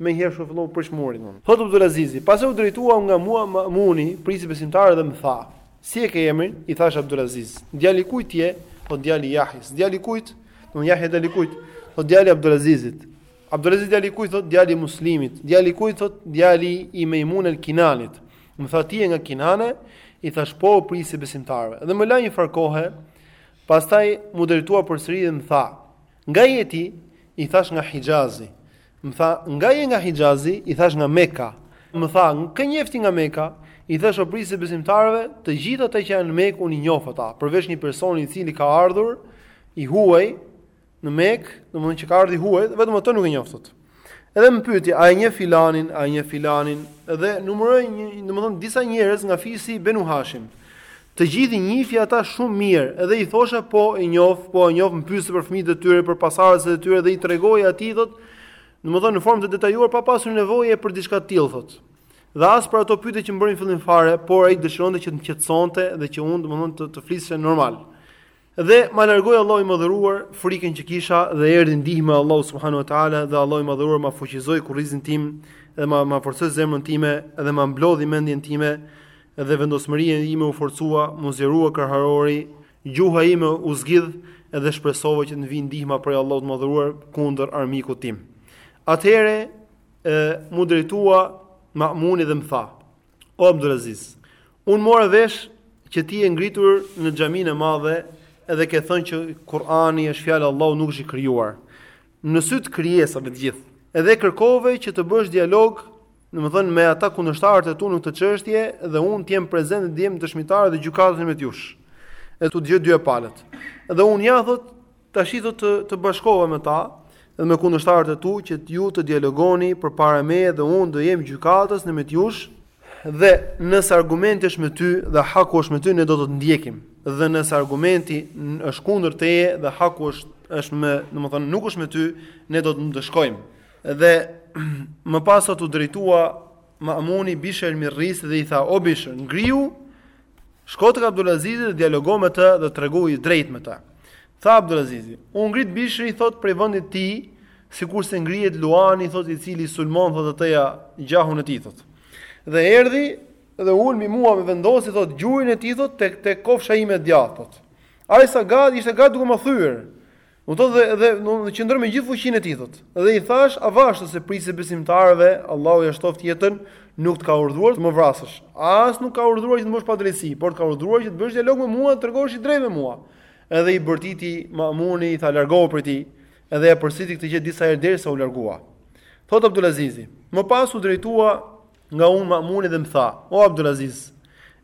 më herë shumë fillon prish murin domethënë thot Abdulazizi pasi u drejtua nga mua Mamuni prijësi besimtarëve dhe më tha Si e ke emrin? I thash Abdulaziz. Djali i kujt je? Thot djali i Jahjes. Djali i kujt? Thot Jahja djali i kujt? Thot djali i Abdulazizit. Abdulaziz djali i kujt thot djali i Muslimit. Djali i kujt thot djali i Mejmun el Kinanit. Më tha ti je nga Kinane? I thash po o prijësi i besimtarëve. Dhe më la një farë kohe. Pastaj m'u drejtua përsëri dhe më tha, "Nga je ti?" I thash nga Hixhazi. Më tha, nga je nga Hixhazi? I thash nga Mekka. Më tha, kë njeh ti nga Mekka? I thash o prijësi i besimtarëve, të gjithë ata që janë në Mekë unë i njoh ata, përveç një personi i cili ka ardhur i huaj në Mekë, domethënë që ka ardhur i huaj, vetëm atë nuk e njoh thot. Edhe më pyeti, a e njeh filanin, a e njeh filanin? Dhe numëroi një, domethënë disa njerëz nga fisi Benu Hashim. Të gjithë i njihja ata shumë mirë, edhe i thosha po i njoh, po i njoh, më pyeste për fëmijët e tyre, për pasardhësit e tyre dhe i tregoja atij thotë, domethënë në formë të detajuar pa pasur nevojë për diçka të tillë thotë. Dhe as për ato pyetje që më bëri në fillim fare, por ai dëshironte që të më qetësonte dhe që unë domethënë të flisja normal. Dhe ma largoi Allahu i Madhëruar frikën që kisha dhe erdhi ndihma e Allahut subhanahu wa taala dhe Allahu i Madhëruar ma fuqizoi kurrizin tim dhe ma ma forcoi zemrën time dhe ma mblodhi mendjen time dhe vendosmëria ime u forcua, mu zgjerua kërharori, gjuha ime u zgjidh dhe shpresova që të më vijë ndihma prej Allahut të Madhëruar kundër armikut tim. Atëherë mu drejtua Ma'muni dhe më tha: O Abdulaziz, unë more vesh që ti je ngritur në xhaminë e madhe edhe ke thënë që Kur'ani është fjalë e Allahut nuk është i krijuar. Në sy të krijesave të gjithë. Edhe kërkove që të bësh dialog, domethënë me ata kundërshtarët e tu në këtë çështje dhe unë të jem prezent dhe të jem dëshmitar dhe gjykatës midis jush. E t'i dëgjoj dyja palët. Dhe unë ja thot Tashi të bashkova me ta dhe me kundërshtarët e tu që ju të dialogoni përpara meje dhe unë do jem gjykatës në mes jush dhe nëse argumenti është me ty dhe haku është me ty ne do të të ndjekim dhe nëse argumenti është kundër teje dhe haku është është me, domethënë nuk është me ty, ne do të të ndëshkojmë. Dhe më pas u drejtua Ma'muni Bishr el Merisi dhe i tha: "O Bishr, ngrihu, shko tek Abdulazizi dhe dialogo me të dhe tregohu i drejtë me të." Tha Abdulazizi: "U ngrit Bishri thot prej vendit të tij, sikurse ngrihet luani thot i cili sulmon thot atë gjahun e tij thot. Dhe erdhi dhe u ul mbi mua më vendosi thot gjunin e tij thot tek tek kofsha ime e djathtë thot. Aq sa gati ishte gati duke ma thyer. Thotë dhe domethënë qëndroi me gjithë fuqinë e tij thotë. Dhe i thash avash se prijësi i besimtarëve, Allahu ja shtoftë jetën, nuk të ka urdhëruar të më vrasësh. As nuk ka urdhëruar që t'më bësh padrejtësi, por të ka urdhëruar që të bësh dialog me mua, të tregohesh i drejtë me mua. Edhe i bërtiti Mamuni i tha largohu prej tij, edhe ia përsëriti këtë gjë disa herë derisa u largua. Thot Abdulazizi, më pas u drejtua nga unë Ma'muni dhe më tha: O Abdulaziz,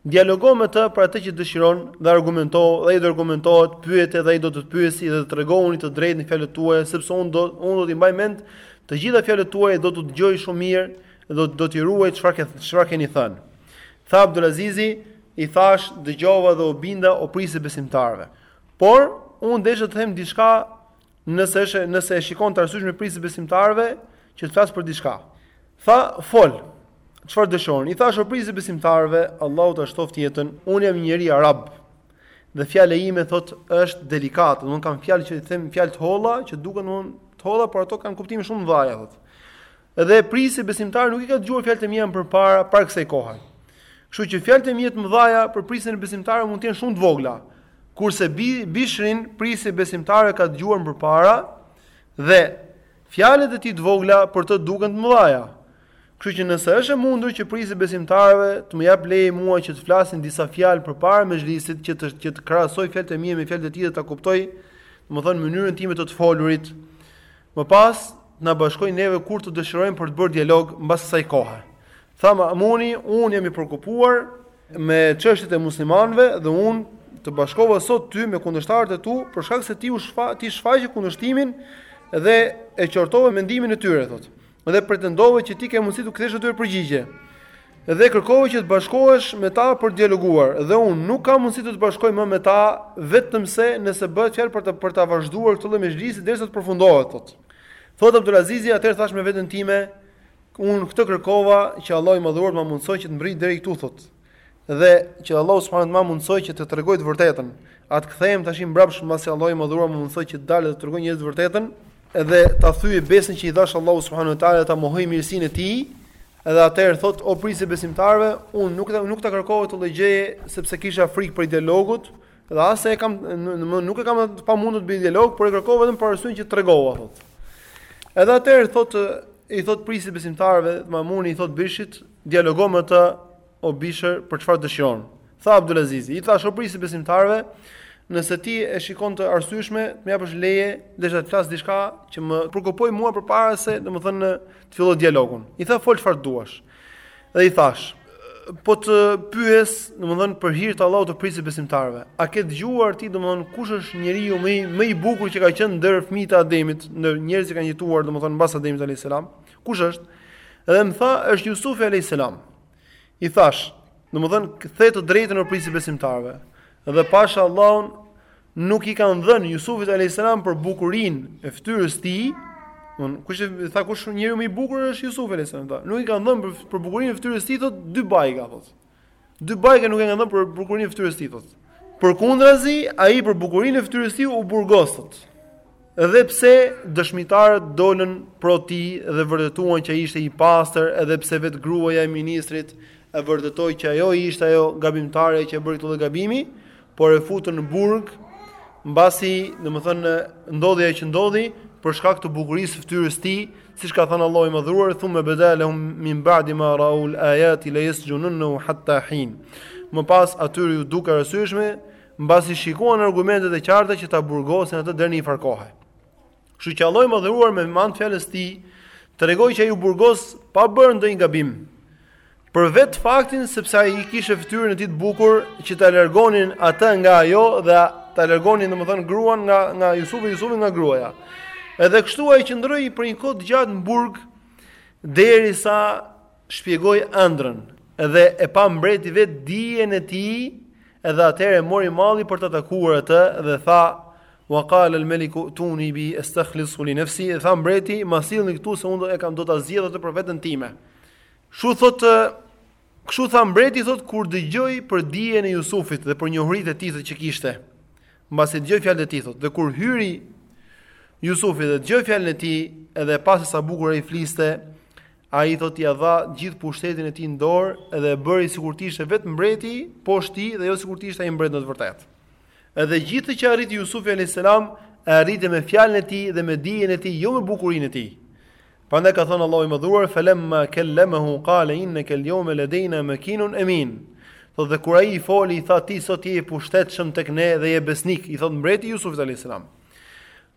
dialogo me të për atë që dëshiron dhe argumentohu dhe ai do argumentohet, pyete dhe ai do të të pyesi dhe të tregohuni të drejtë në fjalët tuaja, sepse unë do unë do t'i mbaj mend të gjitha fjalët tuaja, do t'u dëgjoj shumë mirë dhe do do t'i ruaj çfarë çfarë keni thënë. Tha Abdulazizi, i thash, dëgjova dhe u binda o prijës i besimtarëve. Por unë desha të them diçka nëse është nëse e shikon të arsyeshme prijësi i besimtarëve që të flas për diçka. Tha, fol. Çfarë dëshiron? I thashë o prijës i besimtarëve, Allahu ta shtoftë jetën. Unë jam një njeri arab. Dhe fjala ime thot është delikate, domethënë kam fjalë që i them fjalë të holla, që duken domethënë të holla, por ato kanë kuptime shumë të mëdha, thot. Dhe prijësi i besimtarëve nuk i ka dëgjuar fjalët e mia më përpara para kësaj kohe. Kështu që fjalët e mia të mëdha për prijësin e besimtarëve mund të jenë shumë të vogla. Kurse Bishrin prijësi i besimtarëve e ka dëgjuar më përpara dhe fjalët e tij të vogla për të duken të mëdha. Kështu që nëse është e mundur që prijësi i besimtarëve të më japë leje mua që të flas disa fjalë përpara mexhlisit që të që të krahasoj fjalët e mia me fjalët e tij dhe ta kuptojë, domethënë mënyrën time të të folurit, Më pas, të na bashkojë neve kur të dëshirojë për të bërë dialog mbas kësaj kohe. Tha Ma'muni, unë jam i preokupuar me çështjet e muslimanëve dhe unë të bashkova sot ty me kundërshtarët e tu për shkak se ti u shfa, ti shfaqe kundërshtimin dhe e qortove mendimin e tyre thotë. Dhe pretendove që ti ke mundësi t'u kthesh atyre përgjigje. Dhe kërkove që të bashkohesh me ta për të dialoguar, dhe unë nuk kam mundësi të të bashkoj më me ta, vetëm se nëse bëhet fjalë për të për ta vazhduar këtë lloj mexhlisi derisa të përfundohet, thotë. Thotë Abdulazizi, atëherë thash me veten time, unë këtë kërkova që Allahu i Madhëruar të më mundësojë që të mbërrij deri këtu, thotë. Dhe që Allahu subhanahu wa taala më mundësoi që të tregoj të vërtetën. A të kthehem tash mbrapsht mbasi Allahu i Madhëruar më mundësoi që të dal dhe t'u tregoj njerëzve të vërtetën, edhe ta thyej besën që i dhash Allahu subhanahu wa taala ta mohoj mirësinë e tij. Edhe atëherë thot o prijësi i besimtarëve, unë nuk ta nuk ta kërkova këtë lloj gjëje sepse kisha frikë prej dialogut, dhe as e kam në, nuk e kam të pamundur të bëj dialog, por e kërkova vetëm për arsyen që tregova thot. Edhe atëherë thot i thot prijësi i besimtarëve, Mamuni i thot Bishrit, dialogo me të o Bishr, për çfarë dëshiron. Tha Abdulazizi, i thash o prijësi i besimtarëve, nëse ti e shikon të arsyeshme, të më japësh leje desha të flas diçka që më preokupoi mua përpara se, domethënë, të filloj dialogun. Tha fol çfarë të duash. Dhe i thash, po të pyes, domethënë për hir të Allahut o prijësi i besimtarëve. A ke dëgjuar ti domethënë kush është njeriu më i më i bukur që ka qenë ndër fëmijët e Ademit, ndër njerëzit që kanë jetuar domethënë mbas Ademit alayhis salam? Kush është? Dhe më tha, është Jusufi a.s. I thash, domethënë, the të drejtën o prijësi i besimtarëve. Dhe pasha Allahun, nuk i kanë dhënë Jusufit a.s. për bukurinë e ftyrës tij, kur tha kush njeriu më i bukur është Jusufi alayhis salam. Nuk i kanë dhënë për, për bukurinë e fytyrës së tij thot dy bajga thot. Dy bajga nuk i kanë dhënë për bukurinë e fytyrës tij thotë. Përkundrazi, ai për bukurinë e fytyrës tij u burgos thotë. Edhe pse dëshmitarët dolën pro tij dhe vërtetuan që ai ishte i pastër, edhe pse vetë gruaja e ministrit e vërtetoi që ajo ishte ajo gabimtare që e bëri këtë lloj gabimi, por e futën në burg mbasi, domethënë, ndodhi ajo që ndodhi për shkak të bukurisë së fytyrës së tij, Siç ka thënë Allahu i Madhëruar, "Thumë bedalahum min ba'di ma ra'ul ayati la yasjununhu hatta hin." Më pas atyre iu duk e arsyeshme, mbasi shikuan argumentet e qarta që ta burgosin atë deri në një farë kohe. Kështu që Allahu i Madhëruar me anë të fjalës së tij, tregoi që ai u burgos pa bërë ndonjë gabim. Për vetë faktin sepse ai i kishte fytyrën e tij të bukur që ta largonin atë nga ajo dhe ta largonin domethënë gruan nga nga Jusufi, Jusufi nga gruaja. Edhe kështu ai qëndroi për një kohë të gjatë në burg derisa shpjegoi ëndrrën dhe e pa mbreti vet dijen e tij edhe atëherë e mori malli për të takuar atë dhe tha wa qal al maliku ituni bihi astakhlishu li nafsi tha mbreti ma sillni këtu se unë e kam do ta zgjedh atë për veten time Kështu thotë Kështu tha mbreti thotë kur dëgjoi për dijen e Jusufit dhe për njohuritë e tij që kishte. Mbasi dëgjoi fjalët e tij thotë dhe kur hyri Jusufi dhe dëgjoi fjalën e tij edhe e pa se sa bukur ai fliste, ai thotë ia dha gjithë pushtetin e tij në dorë edhe e bëri sikur të ishte vetë mbreti poshtë tij dhe jo sikur të ishte ai mbret në të vërtetë. Edhe gjithë ç'arriti Jusufi alayhis salam e arriti me fjalën e tij dhe me dijen e tij, jo me bukurinë e tij. Prandaj ka thënë Allahu i Madhëruar felemma kellamahu qale innaka al-yawma ladayna makinun amin. Thotë dhe kur ai i foli i tha ti sot je i pushtetshëm tek ne dhe je besnik, i thotë mbreti Jusufit alayhis salam.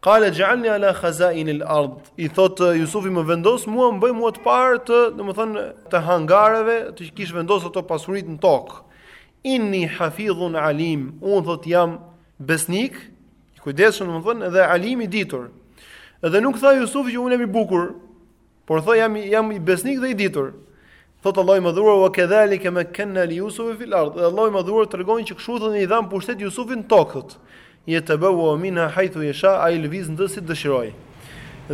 Qale ij'alni ala khazain al-ard. I thotë Jusufi më vendos mua më bëj mua të parë të, domethënë, të hangareve, të kish vendosur ato pasuritë në tokë. Inni hafizun alim. Unë thotë jam Besnik, i kujdesshëm domethënë edhe alim i ditur. Edhe nuk tha Jusufi që unë jam i bukur, por tha jam jam i besnik dhe i ditur. Thot Allahu i Madhëruar wa kadhalika makkanna li Yusuf fi al-ard. Allahu i Madhëruar tregon që kshu thotë i dhamë pushtet Jusufit në tokë, thotë. Yatabawwa'u minha haythu yasha, ai lëviz në të si të dëshirojë.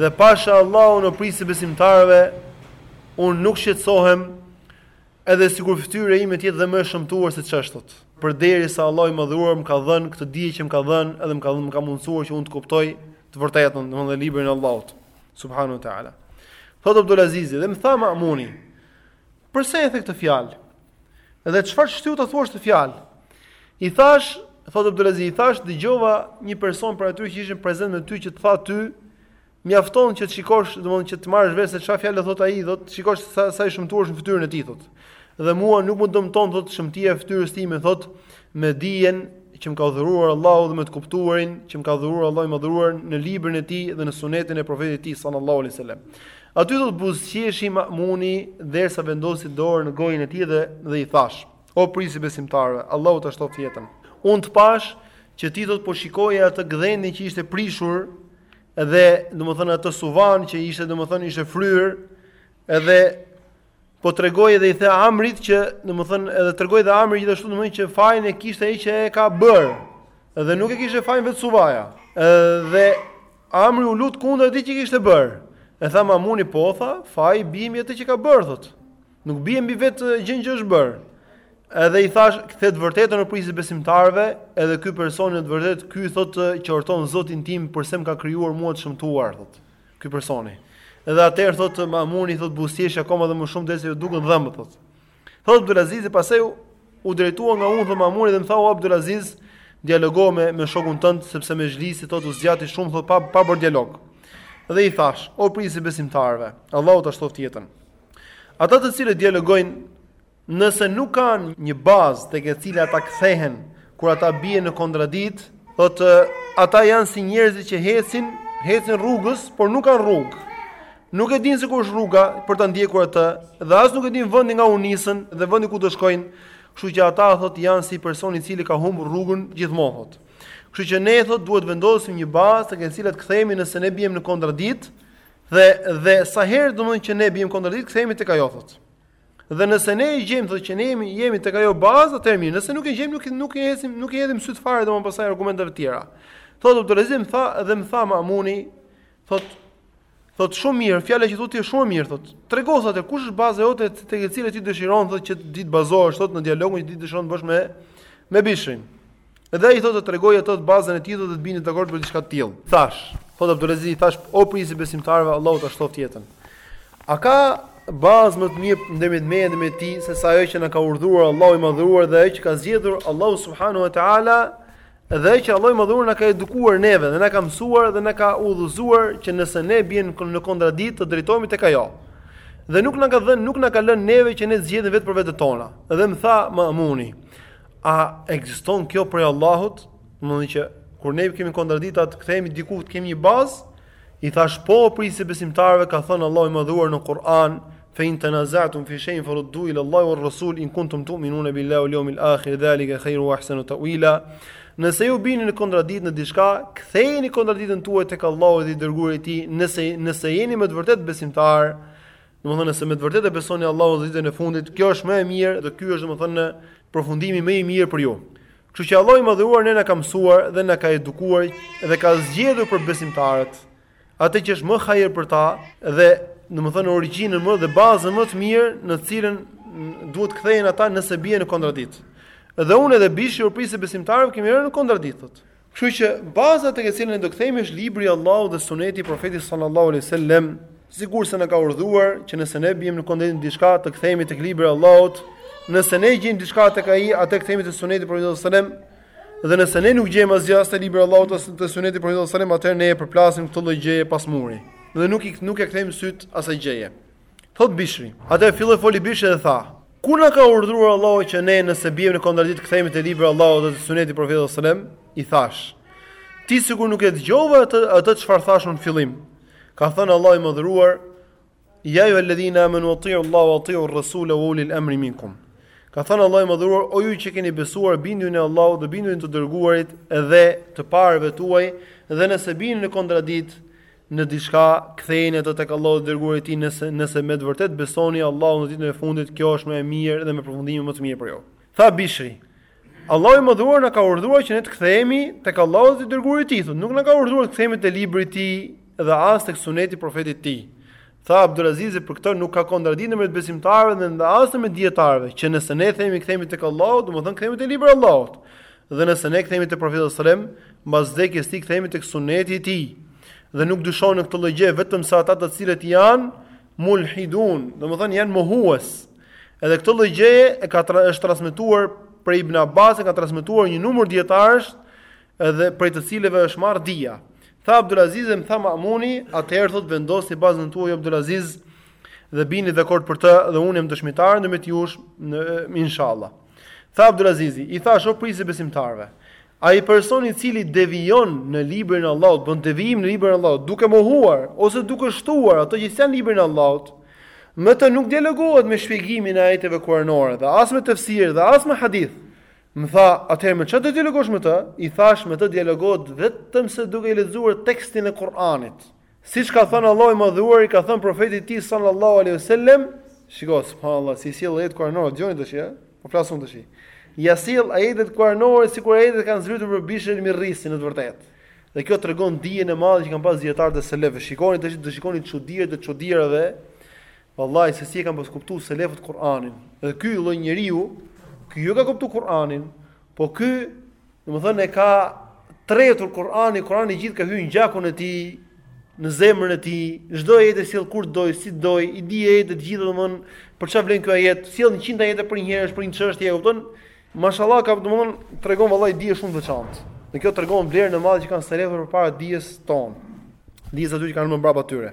Dhe pasha Allahun o prijës i besimtarëve, unë nuk shqetsohem, Edhe sikur fytyra ime të jetë dhe më e shëmtuar se ç'është sot. Përderisa Allahu i Madhëruar më ka dhënë këtë dije që më ka dhënë edhe më ka më ka mundësuar që unë të kuptoj të vërtetën, domthonë dhe librin e Allahut subhanahu wa taala. Thot Abdul Azizi dhe më tha Ma'muni, përse e the këtë fjalë? Dhe çfarë të shtyu të thuash këtë fjalë? I thash, thot Abdul Azizi, i thash dëgjova një person prej atyre që ishin prezent me ty që të tha ty Mjafton që të shikosh, domethënë që të marrësh vesh se çfarë fjalë thotë ai, të shikosh sa sa i shëmtuar është në fytyrën e tij, thotë. Dhe mua nuk më dëmton thotë shëmtia e fytyrës time, thotë, me dijen që më ka dhuruar Allahu dhe me të kuptuarin që më ka dhuruar Allahu i madhëruar në librin e tij dhe në sunetin e profetit të tij sallallahu alaihi wasallam. Aty thotë buzëqeshi Ma'muni derisa vendosi dorën në gojën e tij dhe dhe i thashë O prijësi besimtarëve, Allahu ta shtoftë jetën. Unë të pashë që ti do të po shikoje atë gdhendin që ishte prishur dhe domethënë atë suvan që ishte domethënë ishte fryrë edhe po tregoi dhe i the Amrit që domethënë edhe tregoi dhe Amri gjithashtu domethënë që fajin e kishte ai që e ka bër. Dhe nuk e kishte fajin vetë suvaja. Dhe Amri u lut kundër atij që kishte bër. E tha Mamuni po tha, faji bie mbi atë që ka bër thot. Nuk bie mbi vetë gjën që është bërë. Edhe i thash, the të vërtetën o prijës i besimtarëve, edhe ky person në të vërtetë ky thotë qorton Zotin tim përse më ka krijuar mua të shëmtuar, thotë ky personi. Edhe atëherë thotë Mamuni thotë buzëqesh akoma dhe më shumë derisa ju duken dhëmbët thotë. Thotë Abdulaziz e pastaj u, u drejtua nga unë thotë Mamuni dhe më tha o Abdulaziz, dialogo me me shokun tënd sepse mexhlisi thotë u zgjati shumë thotë pa pa bër dialog. Dhe i thash, o prijësi besimtarëve, Allahu ta shtoftë jetën. Ata të cilët dialogojnë nëse nuk kanë një bazë tek e cila ata kthehen kur ata bien në kontradikt, thotë ata janë si njerëzit që ecin, ecin rrugës, por nuk kanë rrugë. Nuk e dinë se ku është rruga për ta ndjekur atë, dhe as nuk e dinë vendin nga u nisën dhe vendin ku do shkojnë. Kështu që ata thotë janë si personi i cili ka humbur rrugën gjithmonë thotë. Kështu që ne thotë duhet vendosim një bazë tek e cila të kthehemi nëse ne biem në kontradikt, Dhe dhe sa herë domethënë që ne biem kontradiktë, kthehemi tek ajo thotë. Dhe nëse ne e gjejmë thotë që ne jemi jemi tek ajo bazë, atëherë mirë. Nëse nuk e gjejmë, nuk nuk e hedhim, nuk e hedhim syt fare domethënë pastaj argumenteve të tjera. Thotë Abdul Aziz më tha dhe më tha Mamuni, thotë Thot shumë mirë, fjala që thotë ti është shumë e mirë thotë. Trego saktë kush është baza jote tek e cila ti dëshiron thotë që ti të bazohesh thotë në dialogun që ti dëshiron të bësh me me Bishrin. Edhe ai thotë të tregojë ato të bazën e tij dhe të bini dakord për diçka të tillë. Thash, thotë Abdulaziz, i thash, o prijësi i besimtarëve, Allahu ta shtoftë jetën. A ka bazë më të mirë ndërmjet meje dhe atij se sa ajo që na ka urdhëruar Allahu i madhëruar dhe ajo që ka zgjedhur Allahu subhanahu wa taala dhe ajo që Allahu i madhëruar na ka edukuar neve dhe na ka mësuar dhe na ka udhëzuar që nëse ne biem në kontradikt të drejtohemi tek ajo. Dhe nuk na ka dhënë, nuk na ka lënë neve që ne zgjedhim vetë për vetet tona. Dhe më tha Mamuni, A ekziston kjo prej Allahut? Domethënë që kur ne kemi kontradikta të kthehemi diku të kemi një bazë, i thash po o prijësi besimtarëve ka thënë Allahu i Madhëruar në Kur'an, fe in tanaza'tum fi shay'in faruddu ila Allahi war rasul in kuntum tu'minuna billahi wal yawmil akhir dhalika khayru wa ahsanu ta'wila. Nëse ju bini në kontradikt në diçka, kthejeni kontradiktën tuaj tek Allahu dhe i dërguari i tij, nëse nëse jeni me të vërtetë besimtar. Domethënë nëse me të vërtetë besoni Allahun dhe ditën e fundit, kjo është më e mirë dhe ky është domethënë përfundimi më i mirë për ju. Kështu që Allahu i madhëruar ne na ka mësuar dhe na ka edukuar dhe ka zgjedhur për besimtarët atë që është më hajër për ta dhe domethënë origjinën dhe bazën më të mirë në të cilën duhet të kthehen ata nëse bien në kontradikt. Dhe unë edhe Bishri o prijës i besimtarëve kemi rënë në kontradikt. Kështu që baza tek e cila ne do kthehemi është libri i Allahut dhe suneti i profetit sallallahu alaihi wasallam, sikurse na ka urdhëruar që nëse ne biem në kontradikt diçka të kthehemi tek libri i Allahut, nëse ne gjejmë diçka tek ai, atë kthehemi te suneti i profetit sallallahu alaihi wasallam. Dhe nëse ne nuk gjejmë asgjë as te libri i Allahut as te suneti i profetit sallallahu alaihi wasallam, atëherë ne e përplasim këtë lloj gjëje pas muri dhe nuk i nuk e kthejmë sytë asaj gjëje. Thotë Bishri, atëherë filloi foli Bishri dhe tha: Ku na ka urdhëruar Allahu që ne nëse biem në kontradikt kthehemi te libri i Allahut dhe te suneti i Profetit sallallahu alajhi wasallam? I thashë: Ti sikur nuk e dëgjove atë atë çfarë thashë unë në fillim. Ka thënë Allahu i madhëruar: Ja ejjuha alladhina amanu ati'u Allaha wa ati'u ar-rasula wa ulil amri minkum. Ka thënë Allahu i madhëruar: O ju që keni besuar, binduni Allahut dhe binduni të dërguarit dhe të parëve tuaj, dhe nëse bini në kontradikt, në diçka, kthejeni atë tek Allahu dhe dërguari i tij nëse nëse me të vërtetë besoni Allahun dhe ditën e fundit, kjo është më e mirë dhe me përfundim më të mirë për ju. Tha Bishri, Allahu i madhëruar na ka urdhëruar që ne të kthehemi tek Allahu dhe dërguari i tij, nuk na ka urdhëruar të kthehemi te libri i tij dhe as tek suneti i profetit të tij. Tha Abdulazizi për këtë nuk ka kontradiktë ndërmjet besimtarëve dhe as ndërmjet dijetarëve, që nëse ne themi kthehemi tek Allahu, domethënë kthehemi te libri i Allahut. Dhe nëse ne kthehemi te profeti sallallahu alajhi wasallam, mbas vdekjes së tij kthehemi tek suneti i tij. Dhe nuk dyshon në këtë lloj gjë vetëm se ata të cilët janë mulhidun, domethënë janë mohues. Edhe këtë lloj gjëje e ka është transmetuar prej Ibn Abbas e ka transmetuar një numër dijetarësh edhe prej të cilëve është marrë dija. Tha Abdulaziz dhe më tha Ma'muni, atëherë thotë vendosni bazën tuaj Abdulaziz dhe bini dakord për të dhe unë jam dëshmitar në mes jush inshallah. Tha Abdulazizi, i thashë o prijësi i besimtarëve, ai person i cili devijon në librin e Allahut, bën devijim në librin e Allahut, duke mohuar ose duke shtuar ato që janë në librin e Allahut, me të nuk dialogohet me shpjegimin e ajeteve kuranore dhe as me tefsir dhe as me hadith. Më tha, atëherë me çfarë do të dialogosh me të? I thashë, me të dialogohet vetëm se duke i lexuar tekstin e Kur'anit. Siç ka thënë Allahu i Madhëruar i ka thënë profetit të tij sallallahu alaihi wasallam, shikoj subhanallahu si sjell ajetet kuranore, dëgjoni tash, ja? Po flasun tash. Ia sjell ajetet kuranore sikur ajetet kanë zbritur për Bishr Mirisin në të vërtetë. Dhe kjo tregon dijen e madhe që kanë pas dijetarët e selefëve. Shikoni tash, do shikoni çuditë e çudirave Vallahi se si e kanë pas kuptuar selefët Kur'anin. Dhe ky lloj njeriu, ky jo e ka kuptuar Kur'anin, po ky, domethënë e ka tretur Kur'anin, Kur'ani i gjithë ka hyrë në gjakun e tij, në zemrën e tij, çdo ajet e sjell kur doj, si doj, i di ajetet të gjitha domthon për çfarë vlen ky ajet, sjell 100 ajete për një herësh për një çështje, e kupton? Mashallah ka domthon tregon vallahi dije shumë të veçantë. Dhe kjo tregon vlerën e madhe që kanë selefët përpara dijes tonë. Dijes atyre që kanë ardhë mbrapa tyre.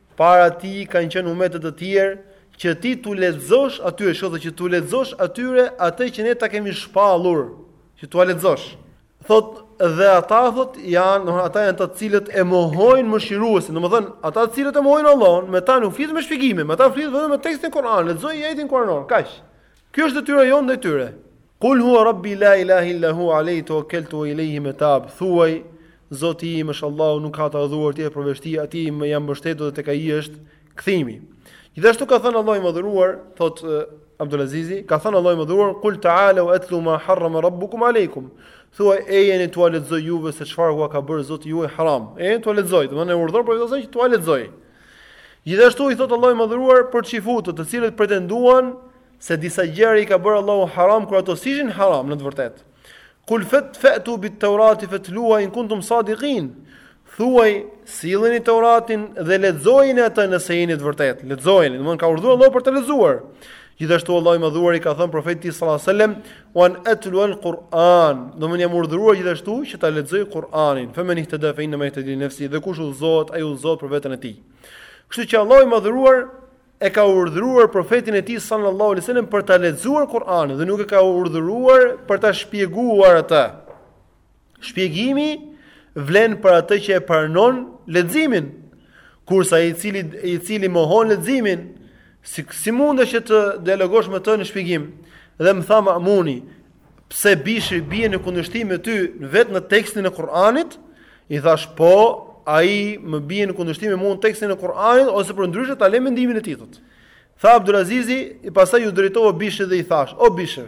Para tij kanë qenë ummete të tjerë, që ti t'u lexosh atyre, shiko thotë që t'u lexosh atyre atë që ne ta kemi shpallur, që t'ua lexosh. Thotë dhe ata thotë janë, domethënë ata janë të cilët e mohojnë mëshiruesin, domethënë ata të cilët e mohojnë Allahun, me ta nuk flet me shpjegime, me ta flet vetëm me tekstin e Kur'anit, lexoj ajetin kuranor, kaq. Kjo është detyra jonë ndaj tyre. Kul huwa rabbi la ilaha illa hu alayhi tawakkaltu wa ilayhi matab. Thuaj, Zoti im është Allahu, nuk ka të adhuruar tjetër përveç tij, atij më jam mbështetur dhe tek ai është kthimi. Gjithashtu ka thënë Allahu i madhëruar, thot Abdulazizi, ka thënë Allahu i madhëruar, Kul ta'alu atlu ma harrama rabbukum alaykum. Thuaj, ejani t'ua lexoj juve se çfarë ua ka bërë Zoti juaj haram. Ejani t'ua lexoj, domthonë e urdhëron profetin që t'ua lexojë. Gjithashtu i thotë Allahu i Madhëruar për çifutët, të cilët pretenduan se disa gjëra i ka bërë Allahu haram kur ato s'ishin haram në të vërtetë. Kul fat fatu bit tawrati fatluha in kuntum sadiqin. Thuaj, silleni Teuratin dhe lexojini atë nëse jeni të vërtetë. Lexojini, domethënë ka urdhëruar Allahu për ta lexuar. Gjithashtu Allahu i Madhëruar i ka thënë profetit sallallahu alajhi wasallam, Wan atlu al-Quran, domethënë jam urdhëruar gjithashtu që ta lexoj Kur'anin. Fa men ihtada fa inna ma yahtadi li nafsi, dhe kush udhëzohet, ai udhëzohet për veten e tij. Kështu që Allahu i madhëruar e ka urdhëruar profetin e tij sallallahu alaihi wasallam për ta lexuar Kur'anin dhe nuk e ka urdhëruar për ta shpjeguar atë. Shpjegimi vlen për atë që e pranon leximin, kurse ai i cili i cili mohon leximin, si si mundesh që të dialogosh me të në shpjegim? Dhe më tha Ma'muni, pse Bishri bie në kundërshtim me ty vetë në tekstin e Kur'anit? I thash po, ai më bie në kundërshtim me mua në tekstin e Kur'anit ose për ndryshe ta lë mendimin e tij thotë. Tha Abdulazizi, pastaj iu drejtova Bishrit dhe i thash: "O Bishr,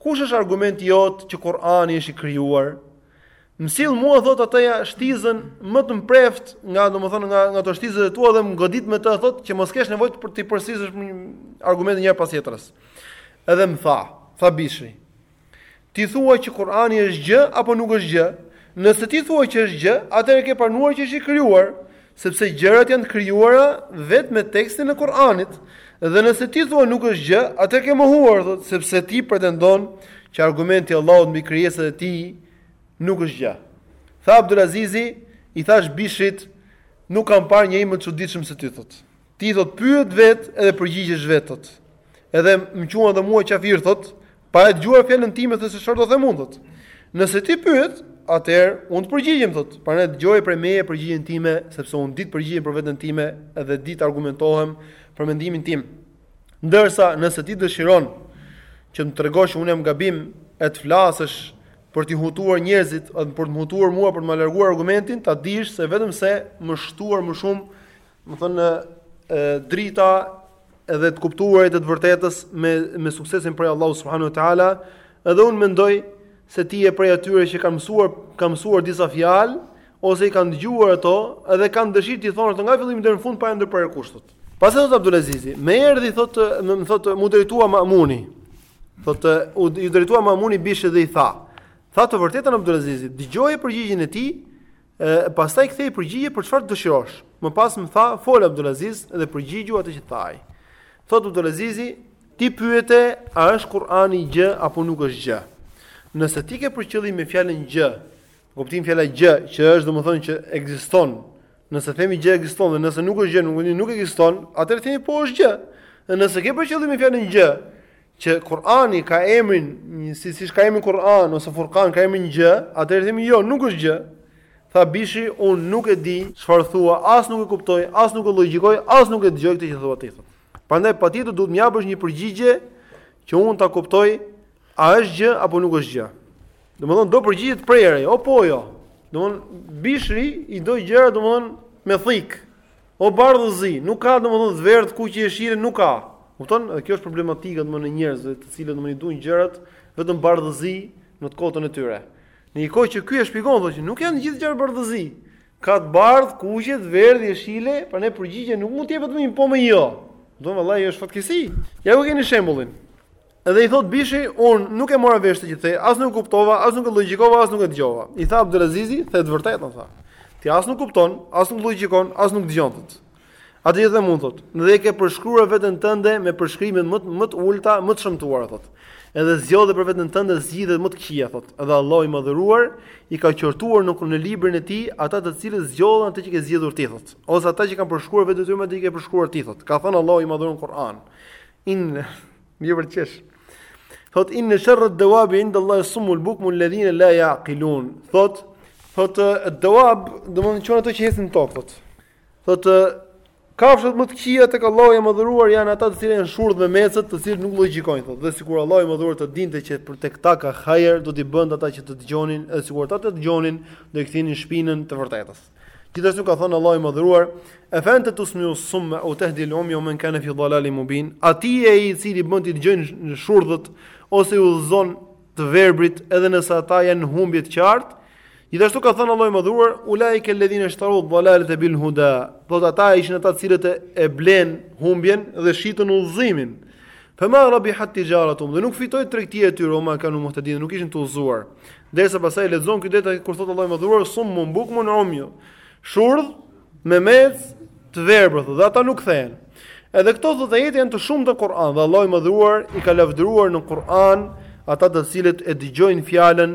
Kush është argumenti jot që Kur'ani është i krijuar? Më sill mua thot atë shtizën më të mpreft nga domethënë nga nga ato shtizët e tua dhe më godit me të thot që mos kesh nevojë për t'i përsërisësh argumente njëra pas tjetrës. Edhe më tha, tha Bishri. Ti thua që Kur'ani është gjë apo nuk është gjë? Nëse ti thua që është gjë, atëherë ke pranuar që është i krijuar. Sepse gjërat janë të krijuara vetë me tekstin e Kur'anit. Dhe nëse ti thua nuk është gjë, atëherë ke mohuar, thotë, sepse ti pretendon që argumenti i Allahut mbi krijesat e tij nuk është gjë. Tha Abdulazizi, i thash Bishrit, nuk kam parë njeri më të çuditshëm se ti, thotë. Ti thotë pyet vetë edhe përgjigjesh vetë thotë. Edhe më quan edhe mua qafir thotë, pa e dëgjuar fjalën time thotë se çfarë do them unë thotë. Nëse ti pyet, atëherë unë të përgjigjem thotë. Prandaj dëgjoje prej meje përgjigjen time, sepse unë di të përgjigjem për veten time dhe di të argumentohem për mendimin tim. Ndërsa nëse ti dëshiron që të tregosh unë jam gabim e të flasësh për të hutuar njerëzit, për të hutuar mua për të më larguar argumentin, ta dish se vetëm se më shtuar më shumë Më thënë, drita edhe të kuptuarit e të vërtetës me, me suksesin prej Allahu subhanehu ue ta'ala, edhe unë mendoj se ti je prej atyre që kanë mësuar, kanë mësuar disa fjalë, ose i kanë dëgjuar ato edhe kanë dëshirë t'i thonë ato nga fillimi deri në fund pa i ndërprerë kush thot. Pasi thot Abdulazizi, më erdhi thot më thot m'u drejtua Mamuni. Thot u i drejtua Mamuni Bishrit dhe i tha. Tha të vërtetën Abdulazizi, dëgjoje përgjigjen e tij, E pastaj kthej përgjigje për çfarë dëshirosh. Më pas më tha, fol Abdulaziz dhe përgjigju atë që tha ai. Thot Abdulazizi, ti pyete a është Kur'ani gjë apo nuk është gjë. Nëse ti ke për qëllim me fjalën gjë, kuptim fjala gjë, që është domethënë që ekziston. Nëse themi gjë ekziston dhe nëse nuk është gjë, nuk nuk ekziston, atëherë themi po është gjë. Dhe nëse ke për qëllim me fjalën gjë, që Kur'ani ka emrin, si siç ka emrin Kur'an ose Furqan ka emrin gjë, atëherë themi jo, nuk është gjë. Tha Bishri, un nuk e di çfarë thua, as nuk e kuptoj, as nuk e logjikoj, as nuk e dëgjoj këtë që thua ti. Prandaj patjetër duhet më japësh një përgjigje që un ta kuptoj a është gjë apo nuk është gjë. Domthon do përgjigje të prerë, o po o jo. Domthon Bishri i do gjërat domthon me thikë, O bardhë zi, nuk ka domethënë të verdhë kuqe jeshile nuk ka. Kupton? Kjo është problematika domethënë e njerëzve, të cilët domethënë i duan gjërat vetëm bardhëzi në të kotën e tyre. Në një kohë që ky e shpjegon thotë që nuk janë të gjithë gjërat bardhëzi. Ka të bardhë, kuqe, të verdhë, jeshile, prandaj përgjigje nuk mund të jepet me një po me jo. Domethënë vallahi është fatkeqësi. Ja ku keni shembullin. Dhe i thot Bishri, un nuk e mora vesh të gjithë këtë, as nuk kuptova, as nuk e logjikova, as nuk e dëgjova. I tha Abdulazizi, the të vërtetën tha. Ti as nuk kupton, as nuk logjikon, as nuk dëgjon thot. Atë i them un thot, dhe e ke përshkruar veten tënde me përshkrimet më më të ulta, më të shëmtuar thot. Edhe zgjodhe për veten tënde zgjedhjet më të këqija thot. Edhe Allah i madhëruar i ka qortuar në në librin e tij ata të cilët zgjodhën atë që ke zgjedhur ti thot, ose ata që kanë përshkruar veten e tyre me atë që ke përshkruar ti thot. Ka thënë Allah i madhëruar në Kur'an. In Mirë për qesh. Thot inne sherred dewabi indallahi summul bukmu ledhine la jakilun. Thot, thot dewab, domethënë qeniet ato që ecin në tokë, thot. Thot, kafshët më të këqija tek Allahu i madhëruar janë ata të cilët janë shurdhët memecët të cilët nuk logjikojnë, thot. Dhe sikur Allahu i madhëruar të dinte që për tek ta ka hajër, do t'i bënte ata që të dëgjonin, e sikur ata të dëgjonin, do i këthinin shpinën të vërtetës. Gjithashtu ka thënë Allahu i Madhëruar, "Efe ente tusmiu summa eu tehdil umje ue men kane fi dalalin mubin." A ti je ai i cili bën të dëgjojnë shurdhët ose i udhëzon të verbrit edhe nëse ata janë në humbje të qartë. Gjithashtu ka thënë Allahu i Madhëruar, "Ulaike ledhine eshteru dalalete bil huda." Thotë ata ishin ata të cilët e blenë humbjen dhe shitën udhëzimin. Fema rabihat tixharatuhum dhe nuk fitoi tregtia e tyre ue ma kanu muhtadin, nuk ishin të udhëzuar. Derisa pastaj lexon këtë detaj kur thot Allahu i Madhëruar summun bukmun umjun. Shurdh, memecë, të verbër dhe ata nuk kthehen. Edhe këto thot ajete janë të shumta në Kur'an dhe Allahu i Madhëruar i ka lavdëruar në Kur'an ata të cilët e dëgjojnë fjalën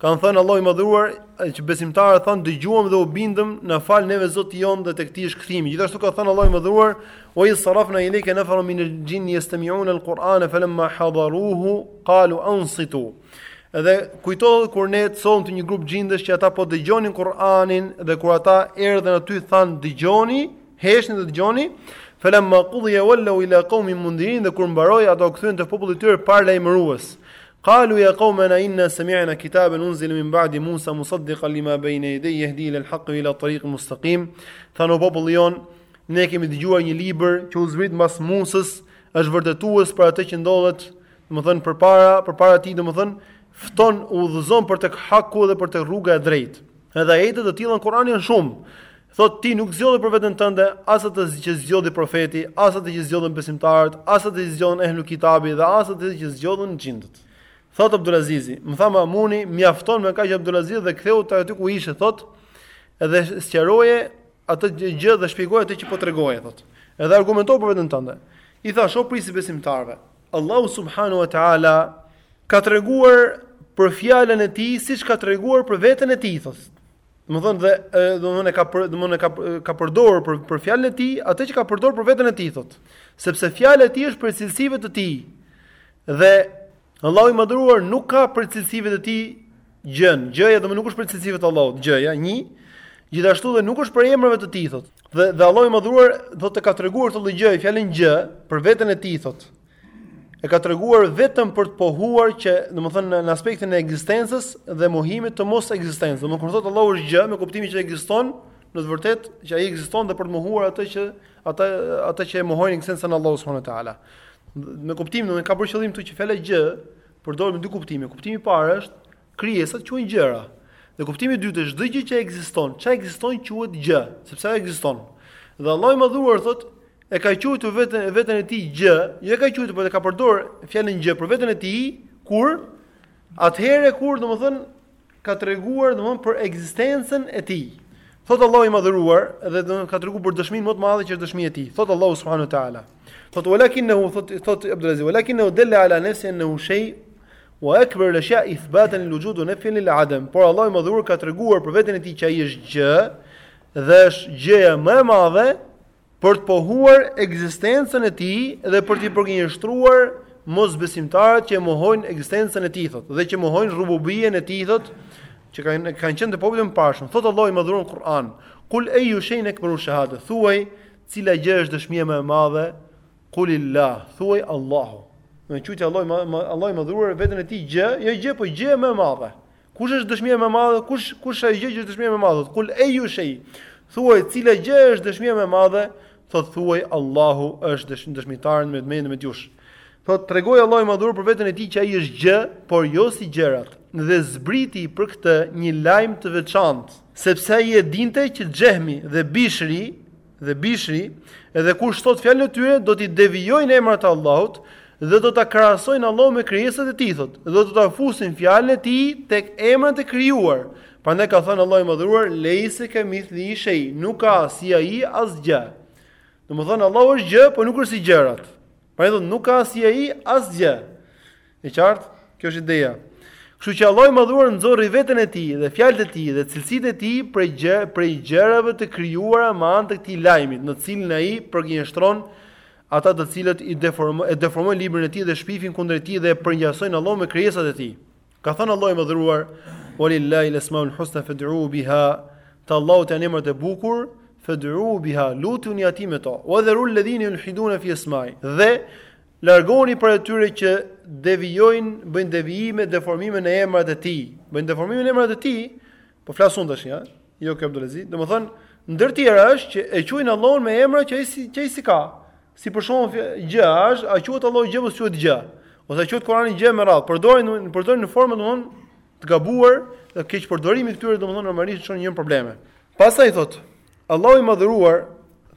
Ka thënë Allahu i Madhëruar, që besimtarët thanë dëgjuam dhe u bindëm, na fal neve Zoti jon dhe tek ti është kthimi. Gjithashtu ka thënë Allahu i Madhëruar, "Wa iz sarafna ilayka nafarun min al-jinn yastami'una al-Qur'ana falamma hadaruhu qalu ansitu." Edhe kujto kur ne të sollëm ty një grup xhindësh që ata po dëgjonin Kur'anin dhe kur ata erdhën aty thanë dëgjoni, Heshni dhe dëgjoni, falamma qudiya wallu ila qaumihim mundhirin dhe kur mbaroi ata u kthyen te populli i tyre paralajmërues. Qalu ya qaumana inna sami'na kitaban unzila min ba'di Musa musaddiqan lima bayna yadayhi yahdi ila al-haqq wa ila tariqin mustaqim. Thanë o populli jon, ne kemi dëgjuar një libër që u zbrit mbas Musës, është vërtetues për atë që ndodhet, domethënë përpara, përpara tij domethënë fton udhëzon për tek haku dhe për tek rruga e drejtë. Edhe ajete të tilla në Kur'an janë shumë. Thotë, Ti nuk zgjodhe për veten tënde, as atë që zgjodhi profeti, as atë që zgjodhën besimtarët, as atë që zgjodhën Ehlul Kitabi dhe as atë që zgjodhën xhindët. Thotë Abdulazizi, Më tha Mamuni, mjafton me kaq Abdulaziz dhe kthehu tek aty ku ishe, thotë, dhe sqaroje atë gjë dhe shpjegoje atë që po tregoje, thotë. Edhe argumentohu për veten tënde. I thash, O prijësi i besimtarëve, Allahu subhanahu wa taala ka treguar për fjalën e tij siç ka treguar për veten e tij, thotë. Domethënë dhe domethënë ka për, domethënë ka ka përdorur për për fjalën e tij, atë që ka përdorur për veten e tij thot. Sepse fjala e tij është për cilësive të tij. Dhe Allahu i madhruar nuk ka prej cilësive të tij gjënë. Gjëja domethënë nuk është prej cilësive të Allahut, gjëja 1. Gjithashtu dhe nuk është prej emrave të tij thot. Dhe dhe Allahu i madhruar thot ka treguar këtë gjë, fjalën gjë për veten e tij thot. e ka treguar vetëm për të pohuar që, domethënë në aspektin e ekzistencës dhe mohimit të mos ekzistencës. Domethënë kur thotë Allahu është gjë, me kuptimin që ekziston, në të vërtetë që ai ekziston dhe për të mohuar atë që ata ata që e mohojnë ekzistencën e Allahut subhanahu wa taala. Me kuptimin, domethënë ka për qëllim këtu që fjala gjë përdoret me dy kuptime. Kuptimi i parë është Krijesat quhen gjëra. Dhe kuptimi i dytë është çdo gjë që ekziston, çka ekziston quhet gjë, sepse ajo ekziston. Dhe Allahu i Madhëruar thotë, e ka quajtur veten veten e tij gjë, jo e ka quajtur, por e ka përdor fjalën gjë për veten e tij, kur atëherë kur domethën ka treguar domethën për ekzistencën e tij. Thot Allahu i Madhëruar dhe do të ka treguar për dëshminë më të madhe që është dëshmia e tij. Thot Allahu subhanahu wa taala. Thot walakinhu thot thot Abdul Aziz walakinhu dalla ala nafsihi annahu shay wa akbar al-ashya ithbatan lil-wujud wa nafyan lil-adam. Por Allahu i madhëruar ka treguar për veten e tij që ai është gjë dhe është gjëja më e madhe për të pohuar ekzistencën e tij dhe për të përgënjeshtruar mosbesimtarët që mohojnë ekzistencën e tij thot dhe që mohojnë rububien e tij thot që kanë kanë qenë te popujt e mëparshëm. Thot Allahu i madhëruar në Kur'an, "Kul ayu shay'in akbaru shahada." Thuaj Cila gjë është dëshmia më e madhe? Kulillah, thuaj Allahu. E quajti Allahu, Allahu i madhëruar veten e tij gjë, jo gjë, po gjë më e madhe. Kush është dëshmia më e madhe? Kush kush është ajo gjë që është dëshmia më e madhe? Kul ayu shay. Thuaj cila gjë është dëshmia më e madhe? Thot thuaj Allahu është dëshmitar mes meje dhe jush. Thot tregoi Allahu i madhëruar për veten e tij që ai është gjë, por jo si gjërat. Dhe zbriti për këtë një lajm të veçantë. Sepse ai e dinte që Xhehmi dhe Bishri dhe Bishri, edhe kush thotë fjalën e tyre, do t'i devijojnë emrat e Allahut dhe do ta krahasojnë Allahun me krijesat e tij, thotë, dhe do ta fusin fjalën e tij tek emrat e krijuar. Prandaj ka thënë Allahu i Madhëruar, "Lejse kemithlihi shej, nuk ka si ai asgjë." Domethënë Allahu është gjë, por nuk është si gjërat. Prandaj thotë, "Nuk ka si ai asgjë." E qartë? Kjo është ideja. Kështu që Allahu i Madhëruar nxorri veten e tij dhe fjalët e tij dhe cilësitë e tij prej gjë, prej gjërave të krijuara me anë të këtij lajmit, në të cilin ai përgënjeshtron ata të cilët i deformojnë e deformojnë librin e tij dhe shpifin kundër tij dhe e përngjasojnë Allahun me krijesat e tij. Ka thënë Allahu i Madhëruar: "Walillahi al-asmaul husna fad'u biha." Të Allahut janë emrat e bukur, fad'u biha, lutuni atij me to. Wa dharul ladhina yulhiduna fi asma'ihi. Dhe Largohuni prej atyre që devijojnë, bëjnë devijime, deformime në emrat e tij. Bëjnë deformime në emrat e tij. Po flas unë tash, ja. Jo ky Abdulaziz. Domethën, ndër tjera është që e quajnë Allahun me emra që ai s'i që ai s'i ka. Si për shembull gjë, a është a quhet Allahu gjë ose quhet gjë? Ose quhet Kurani gjë e me radhë. Përdorin përdorin në formën domthon të gabuar, dhe keqpërdorimi i këtyre domthon normalisht çon në probleme. Pastaj thotë Allahu i madhëruar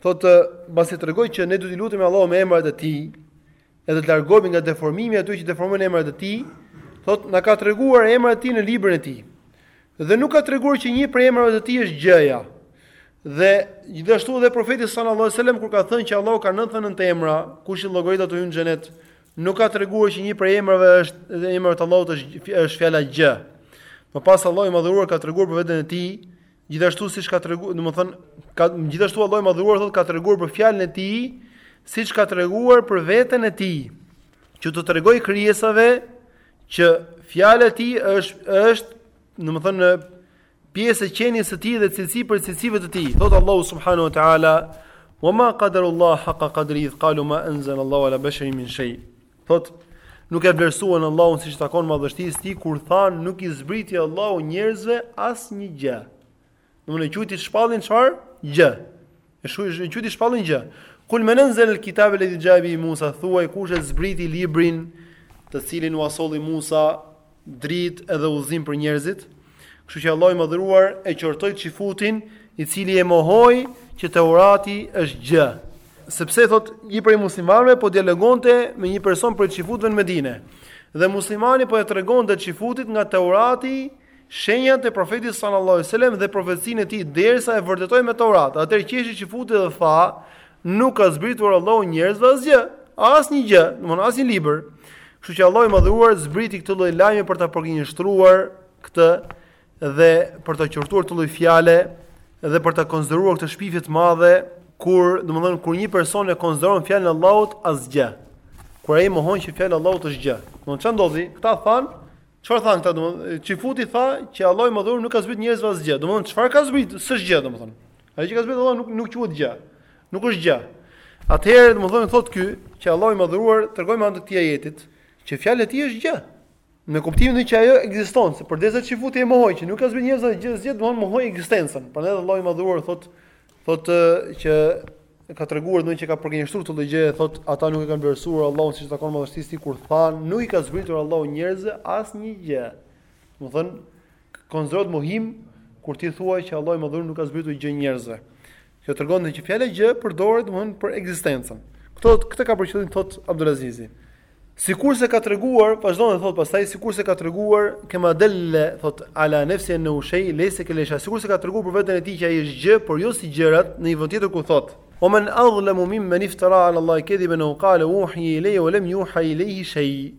thotë pasi tregoi që ne do t'i lutemi Allahut me emrat e tij, e do të largohemi nga deformimi i atyre që deformojnë emrat e tij, thotë na ka treguar emrat e tij në librin e tij. Dhe nuk ka treguar që një prej emrave të tij është gjëja. Dhe gjithashtu edhe profeti sallallahu alajhi wasallam kur ka thënë që Allahu ka 99 emra, kush i llogarit ato hyn në xhenet, nuk ka treguar që një prej emrave është emri i Allahut është është fjala gjë. Më pas Allahu i madhëruar ka treguar për veten e tij Gjithashtu siç ka treguar, domethënë, ka gjithashtu Allahu i madhëruar thotë ka treguar për fjalën e tij, siç ka treguar për veten e tij, që të tregojë krijesave që fjala e tij është është, domethënë, pjesë e qenies së tij dhe cilësi prej cilësive të tij. Thotë Allahu subhanahu wa taala: "Wa ma qadarullahu haqa qadri, idh qalu ma anzal Allahu ala basharin min shay." Thot, nuk e vlerësuan Allahun siç takon madhështisë së tij kur thanë nuk i zbriti Allahu njerëzve asnjë gjë. Domthonë e quajti shpallin çfarë? Gjë. E quajti shpallin gjë. Kul men anzal al kitab alladhi jaa bi Musa thuaj kush e zbriti librin të cilin ua solli Musa dritë edhe udhëzim për njerëzit. Kështu që Allahu i Madhëruar e qortoi çifutin, i cili e mohoi që Teurati është gjë. Sepse thot një prej muslimanëve po dialogonte me një person prej çifutëve në Medinë. Dhe muslimani po i tregonte çifutit nga Teurati shenjat e profetit sallallahu alajhi wasallam dhe profecinë e tij derisa e vërtetoi me Teurat. Atëherë qeshi çifuti dhe tha, Nuk ka zbritur Allahu njerëzve asgjë, asnjë gjë, domthonë asnjë libër. Kështu që Allahu i Madhëruar zbriti këtë lloj lajmi për ta përgënjeshtruar këtë dhe për ta qortuar këtë lloj fjale dhe për ta konsideruar këtë shpifje të madhe kur, domthonë kur një person e konsideron fjalën e Allahut asgjë. Kur ai mohon që fjala e Allahut është gjë. Domthonë ç'a ndodhi? Këta thanë Çfarë thanë këta domethënë? Çifuti tha që Allahu i madhëruar nuk ka zbrit njerëzve asgjë. Domethënë çfarë ka zbrit? S'është gjë domethënë. Ai që ka zbrit Allahu nuk nuk quhet gjë. Nuk është gjë. Atëherë domethënë thotë ky që Allahu i madhëruar tregoi me anë të këtij ajetit që fjala e tij është gjë. Në kuptimin që ajo ekziston, se përderisa çifuti e mohoi që nuk ka zbrit njerëzve asgjë, domethënë mohoi ekzistencën. Prandaj Allahu i madhëruar thotë Thotë që ka treguar domthon që ka përgënjeshtruar këtë lloj gjëje, thotë ata nuk e kanë vlerësuar Allahun siç takon madhështisë tij kur thanë, nuk i ka zbritur Allahu njerëzve asnjë gjë. Domthon konsiderohet mohim kur ti thua që Allahu i madhëruar nuk ka zbritur gjë njerëzve. Kjo tregon se që fjala gjë përdoret domthon për ekzistencën. Këto këtë ka për qëllim thot Abdulazizi. Sikurse ka treguar, vazhdon dhe thot pastaj sikurse ka treguar kema del-le thot ala nefsihi ennehu shej lejse kel eshja sikurse ka treguar për veten e tij që ai është gjë, por jo si gjërat në një vend tjetër ku thot Ue men adhlemu mimmen iftara ala Allahi kedhiben eu kale uhije ilejje ue lem juha ilejhi shej.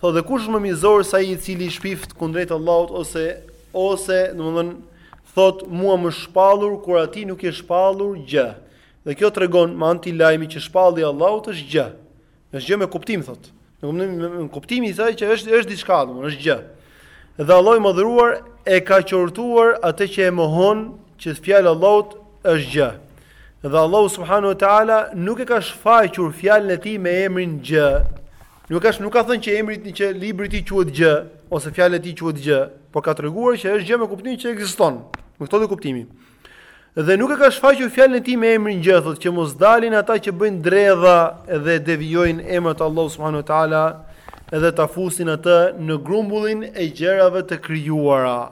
Thot dhe kush është më mizor se ai i cili shpif kundrejt Allahut ose ose domthon thot mua m'është shpallur kur atij nuk i është shpallur gjë. Dhe kjo tregon me anë të tij lajmi që shpallja e Allahut është gjë. Është gjë me kuptim thot. Në kuptimin në kuptimin i saj që është është diçka, domthonë është gjë. Dhe Allahu i madhëruar e ka qortuar atë që e mohon që fjala e Allahut është gjë. Dhe Allahu subhanahu wa taala nuk e ka shfaqur fjalën e tij me emrin gjë. Nuk ka nuk ka thënë që emri i që libri i tij quhet gjë ose fjala e tij quhet gjë, por ka treguar që është gjë me kuptim që ekziston. Me këtë kuptimin. Dhe nuk e ka shfaqur fjalën e tij me emrin gjë, thot, që mos dalin ata që bëjnë dredha dhe devijojnë emrat e Allahut subhanahu wa taala dhe ta fusin atë në grumbullin e gjërave të krijuara.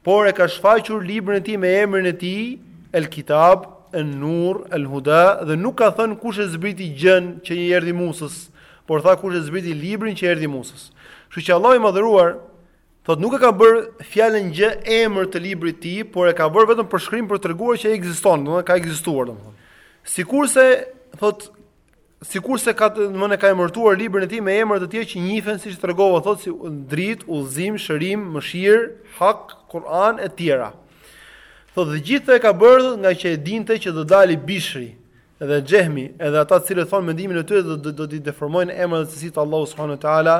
Por e ka shfaqur librin e tij me emrin e tij, El Kitab, El Nur, El Huda dhe nuk ka thënë kush e zbriti gjënë që i erdhi Musës, por tha kush e zbriti librin që i erdhi Musës. Kështu që Allahu i madhëruar Thotë nuk e ka bërë fjalën gjë emër të librit të tij, por e ka bërë vetëm përshkrim për të treguar që ekziston, domethënë ka ekzistuar domethënë. Sikurse thotë sikurse ka domethënë ka emërtuar librin e tij me emra të tjerë që njihen siç tregova thotë si dritë, udhëzim, shërim, mëshirë, hak, Kur'an e tjera. Thotë dhe gjithë e ka bërë nga që e dinte që do dalë Bishri dhe Xehmi, edhe ata të cilët thonë mendimin e tyre do do, do të deformojnë emrat e të Allahut subhanahu wa taala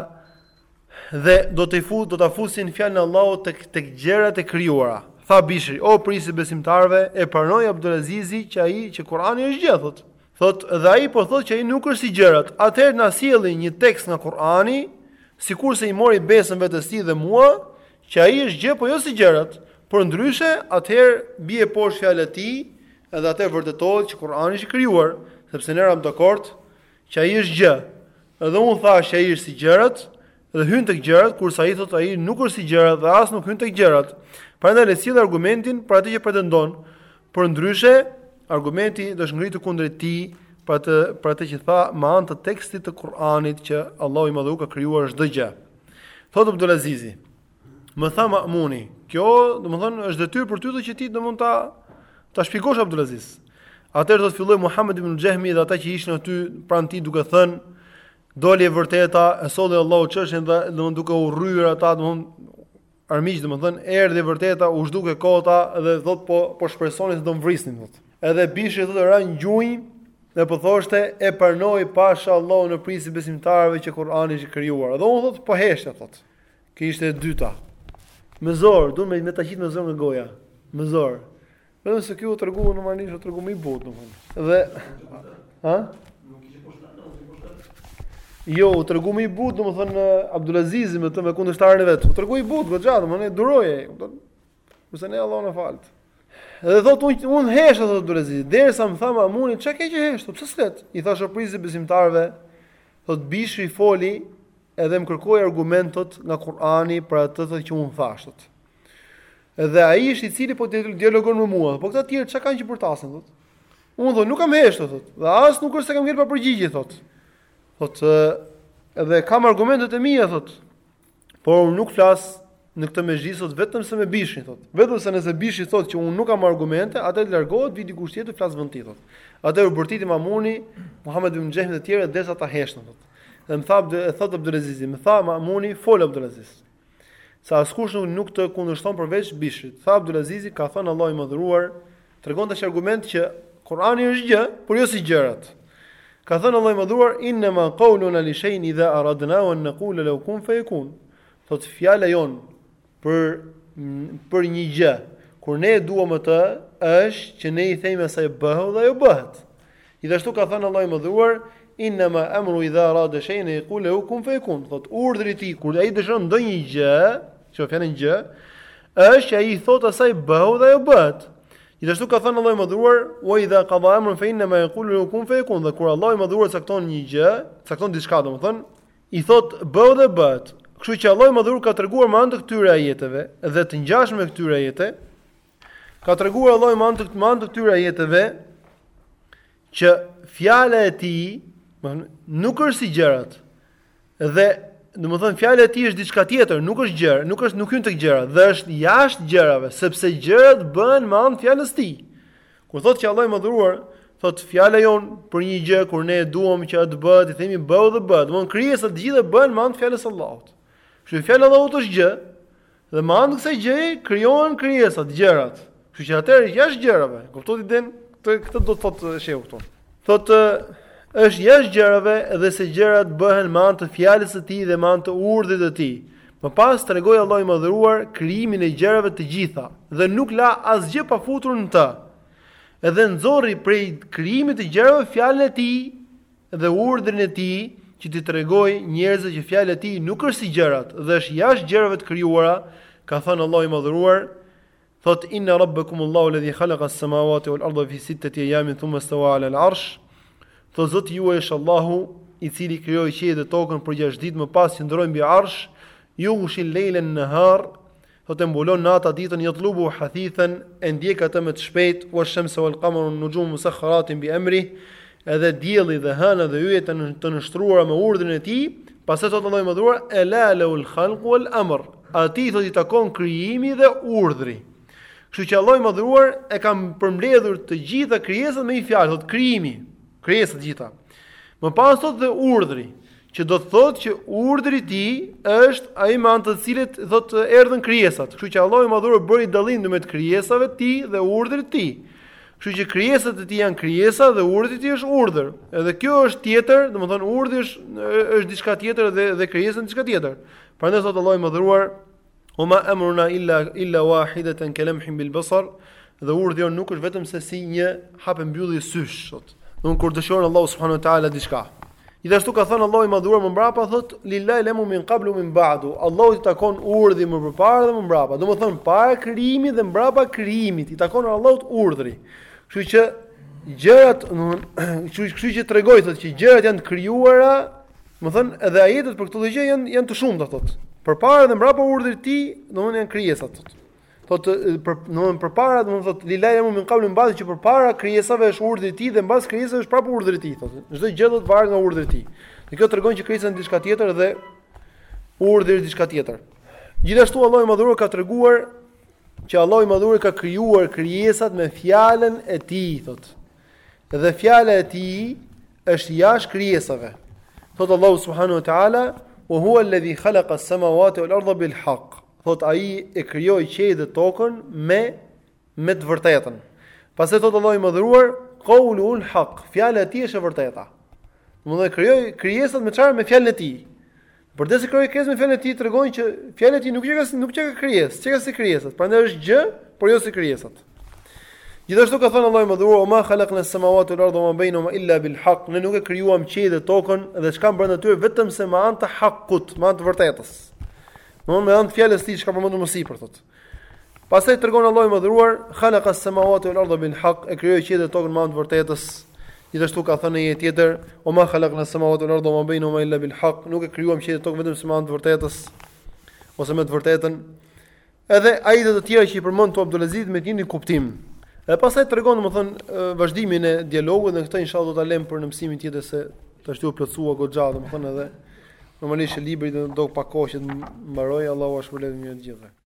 Dhe do të fut, do ta fusin fjalën e Allahut tek tek gjërat e krijuara. Tha Bishri, o prijësi i besimtarëve, e pranoi Abdulazizi që ai, që Kur'ani është gjë, thotë. Thotë, dhe ai po thotë që ai nuk është si gjërat. Atëherë na sjellë një tekst nga Kur'ani, sikurse i mori besën vetes tij dhe mua, që ai është gjë, po jo si gjërat. Përndryshe, atëherë bie poshtë fjala e tij, dhe atëherë vërtetohet që Kur'ani është i krijuar, sepse ne ramë dakord Që ai është gjë. Edhe unë thash që ai është si gjërat dhe hyn tek gjërat, kurse ai thotë ai nuk është si gjërat dhe as nuk hyn tek gjërat. Prandaj le të sjellë argumentin për atë që pretendon. Përndryshe, argumenti do të jetë ngritur kundrejt tij për atë për atë që tha me anë të tekstit të Kur'anit që Allahu i Madhëruar ka krijuar çdo gjë. Thotë Abdulazizi, Më tha Ma'muni, kjo, domethënë, është detyrë për ty të që ti domethën ta ta shpjegosh Abdulaziz. Atëherë thot filloi Muhammed ibn Xhehmi dhe ata që ishin aty pranë tij duke thënë doli e vërteta, e solli Allahu çështjen dhe domethën duke e urryer ata domethën armiq domethën erdhi e vërteta, u zhduk e kota dhe thot po po shpresonin se do m'vrisnin thot. Edhe Bishri thot ra n'gjunj dhe po thoshte e pranoi pasha Allahun prijsi i besimtarëve që Kur'ani është krijuar. Dhe un thot po heshtja thot. Kjo ishte e dyta. Me zor, duan me me ta qit me zor nga goja. Me zor. Vetëm se kjo u tregu normalisht, u tregu më i butë, domethënë. Dhe ha? Nuk ishte poshtë, nuk ishte poshtë. Jo, u tregu më i butë, domethënë Abdulaziz me të me kundërshtarin e vet. U tregu i butë, goxha, domethënë duroje, domethënë Kurse ne Allahu na falt. Edhe thot un un heshta thot Abdulazizi, derisa më tha Mamuni, çka ke që hesht? Pse s'flet? I thash o prijsi i besimtarëve, thot Bishri foli edhe më kërkoi argumentet nga Kur'ani për atë thot që un thash thot. Edhe ai është i cili po dialogon me mua, po këta të tjerë çka kanë që bërtasin thot. Un thot nuk kam hesht thot, dhe as nuk është se kam ngel pa përgjigje thot. Thot edhe kam argumentet e mia thot. Por unë nuk flas në këtë mexhlis sot vetëm se me Bishrin thotë. Vetëm se nëse Bishri thotë që unë nuk kam argumente, atëherë të largohet t'vij dikush tjetër t'flas n'vend tij thotë. Atëherë u bërtiti Mamuni, Muhamed ibn Xhehmit dhe të tjerë derisa ata heshtën thotë. Dhe më tha e thotë Abdulaziz, më tha Mamuni, fol Abdulaziz. Se askush nuk, nuk të kundërshton përveç Bishrit. Tha Abdulaziz, ka thënë Allahu i madhëruar, Tregon tash argument që Kurani është gjë, por jo si gjërat. Ka thënë Allahu i Madhëruar inna ma qawluna li shay'in idha aradnahu an naqula lahu kun fayakun. Thot fjala jonë për për një gjë, kur ne e duam atë, është që ne i themi asaj bëhu dhe ajo bëhet. Gjithashtu ka thënë Allahu i Madhëruar, Inna ma amruhu idha arada shay'an yaqul lahu kun fayakun. Thotë urdhri i tij kur ai dëshiron ndonjë gjë, çfarë fjalën gjë, është që ai i thotë asaj bëhu dhe ajo bëhet. Gjithashtu ka thënë Allahu i Madhëruar, "Wa idha qada amran fa inna ma yaqulu lahu kun fayakun." Dhe kur Allahu i Madhëruar cakton një gjë, cakton diçka, domethënë i thotë bëhu dhe bëhet. Kështu që Allahu i Madhëruar ka treguar me anë të këtyre ajeteve dhe të ngjashme këtyre ajete, Ka treguar Allahu me anë të këtë me anë të këtyre ajeteve, që fjala e tij, nuk është si gjërat, dhe, domethënë, fjala e tij është diçka tjetër, nuk është gjë, nuk është nuk hyn tek gjërat, dhe është jashtë gjërave, sepse gjërat bëhen me anë fjalës së tij. Kur thotë që Allahu i madhëruar, thotë fjala jonë për një gjë, kur ne duam që ajo të bëhet, i themi bëhu dhe bëhet, domethënë krijesat të gjitha bëhen me anë fjalës së Allahut. Që fjala e Allahut është gjë, Dhe me anë të kësaj gjëje krijohen krijesat, gjërat. Kështu që atëherë jashtë gjërave, kupton ti, domethënë, këtë këtë do të thotë shehu këtu. Thotë është jashtë gjërave dhe se gjërat bëhen me anë të fjalës së tij dhe me anë të urdhrit të tij. Më pas tregoi Allahu i madhëruar krijimin e gjërave të gjitha dhe nuk la asgjë pa futur në të. Edhe nxorri prej krijimit të gjërave fjalën e tij dhe urdhrin e Tij që t'i tregojë njerëzve që fjala e Tij nuk është si gjërat dhe është jashtë gjërave të krijuara, ka thënë Allahu i Madhëruar, thotë inna rabbakumullahu alladhi khalaqa as-samawati wal arda fi sittati ayamin thumma istawa 'ala al-'arsh, thotë Zoti juaj është Allahu i cili krijoi qiejt dhe tokën për gjashtë ditë më pas qëndroi mbi arsh, yughshi al-layla an-nahar, thotë e mbulon nata ditën yatlubu hathithan e ndjek atë më të shpejtë wa shamsu wal qamaru wan nujumu musakhkharatin bi amrih edhe dielli dhe hëna dhe yjet të nënshtruara me urdhrin e tij pastaj thotë Allahu i madhëruar ela lahul khalq wal amr atij thotë i takon krijimi dhe urdhri kështu që Allahu i madhëruar e ka përmbledhur të gjitha krijesat me një fjalë thotë krijimi krijesat të gjitha më pas thotë dhe urdhri që do të thotë që urdhri i tij është ai me anë të cilit thotë erdhën krijesat. Kështu që Allahu i madhëruar bëri dallim ndërmjet krijesave të tij dhe urdhrit të tij. Kështu që krijesat e tij janë krijesa dhe urdhri i tij është urdhër. Edhe kjo është tjetër, domethënë urdhri është është diçka tjetër dhe dhe krijesa është diçka tjetër. Prandaj thotë Allahu i madhëruar Wa ma emruna illa, illa wahidetun kelemhin bil besar, dhe urdhri jonë nuk është vetëm se si një hap e mbyllje sysh, thot. Domethënë kur dëshiron Allahu subhanahu wa taala diçka. Gjithashtu ka thënë Allahu i madhëruar më mbrapa, thot, lillahil emru min kablu min badu, Allahut i takon urdhri më përpara dhe më mbrapa. Domethënë, para krijimit dhe mbrapa krijimit, i takon Allahut urdhri. Kështu që gjërat, kështu që tregoi, thot, që gjërat janë të krijuara, Domethënë edhe ajetet për këtë lloj gjë janë janë të shumta thotë. Përpara dhe mbrapa urdhrit të tij, domthonë janë krijesa thotë. Thotë për domthonë përpara domthonë thotë lillahil amru min qablu min ba'd që përpara krijesave është urdhri i tij dhe mbas krijesave është prapë urdhri i tij thotë. Çdo gjë thotë varet nga urdhri i tij. Dhe kjo tregon që krijesa janë diçka tjetër dhe urdhri është diçka tjetër. Gjithashtu Allahu i madhëruar ka treguar që Allahu i madhëruar ka krijuar krijesat me fjalën e tij thotë. Dhe fjala e tij është jashtë krijesave. Thot Allahu subhanahu wa taala, "Wa huwa alladhi khalaqa as-samawati wal ardha bil haqq." Thot ai e krijoi qiejt dhe tokën me me të vërtetën. Pastaj thot Allahu i madhëruar, "Qawluhu al-haqq." Fjala e tij është e vërteta. Domethënë e krijoi krijesat me çfarë me fjalën e tij. Por desi krijoi krijesën me fjalën e tij tregon që fjala e tij nuk janë nuk janë krijesë, çka si krijesat. Prandaj është gjë, por jo si krijesat. Gjithashtu ka thënë Allahu i madhëruar, "Ma khalaqna as-samawati wal ardha wa ma bainahuma illa bil haqq." Ne nuk e krijuam qiejt dhe tokën dhe çka ndër atyre vetëm se me anë të hakut, me anë të vërtetës. Domthonë me anë të fjalës së tij çka përmendëm më sipër thotë. Pastaj tregon Allahu i madhëruar, "Khalaqa as-samawati wal ardha bil haqq", e krijoi qiejt dhe tokën me anë të vërtetës. Gjithashtu ka thënë në një tjetër, "Wa ma khalaqna as-samawati wal ardha ma bainahuma illa bil haqq", nuk e krijuam qiejt dhe tokën vetëm se me anë të vërtetës ose me të vërtetën. Edhe ajete të tjera që i përmend tu Abdulaziz me një kuptim. Dhe pastaj tregon domethën vazhdimin e dialogut dhe këtë inshallah do ta lëm për në mësimin tjetër se tash u plotësua goxha domethën edhe normalisht libri do të pak kohë që të mbaroj Allahu ua shpërbleftë mirë të gjithëve.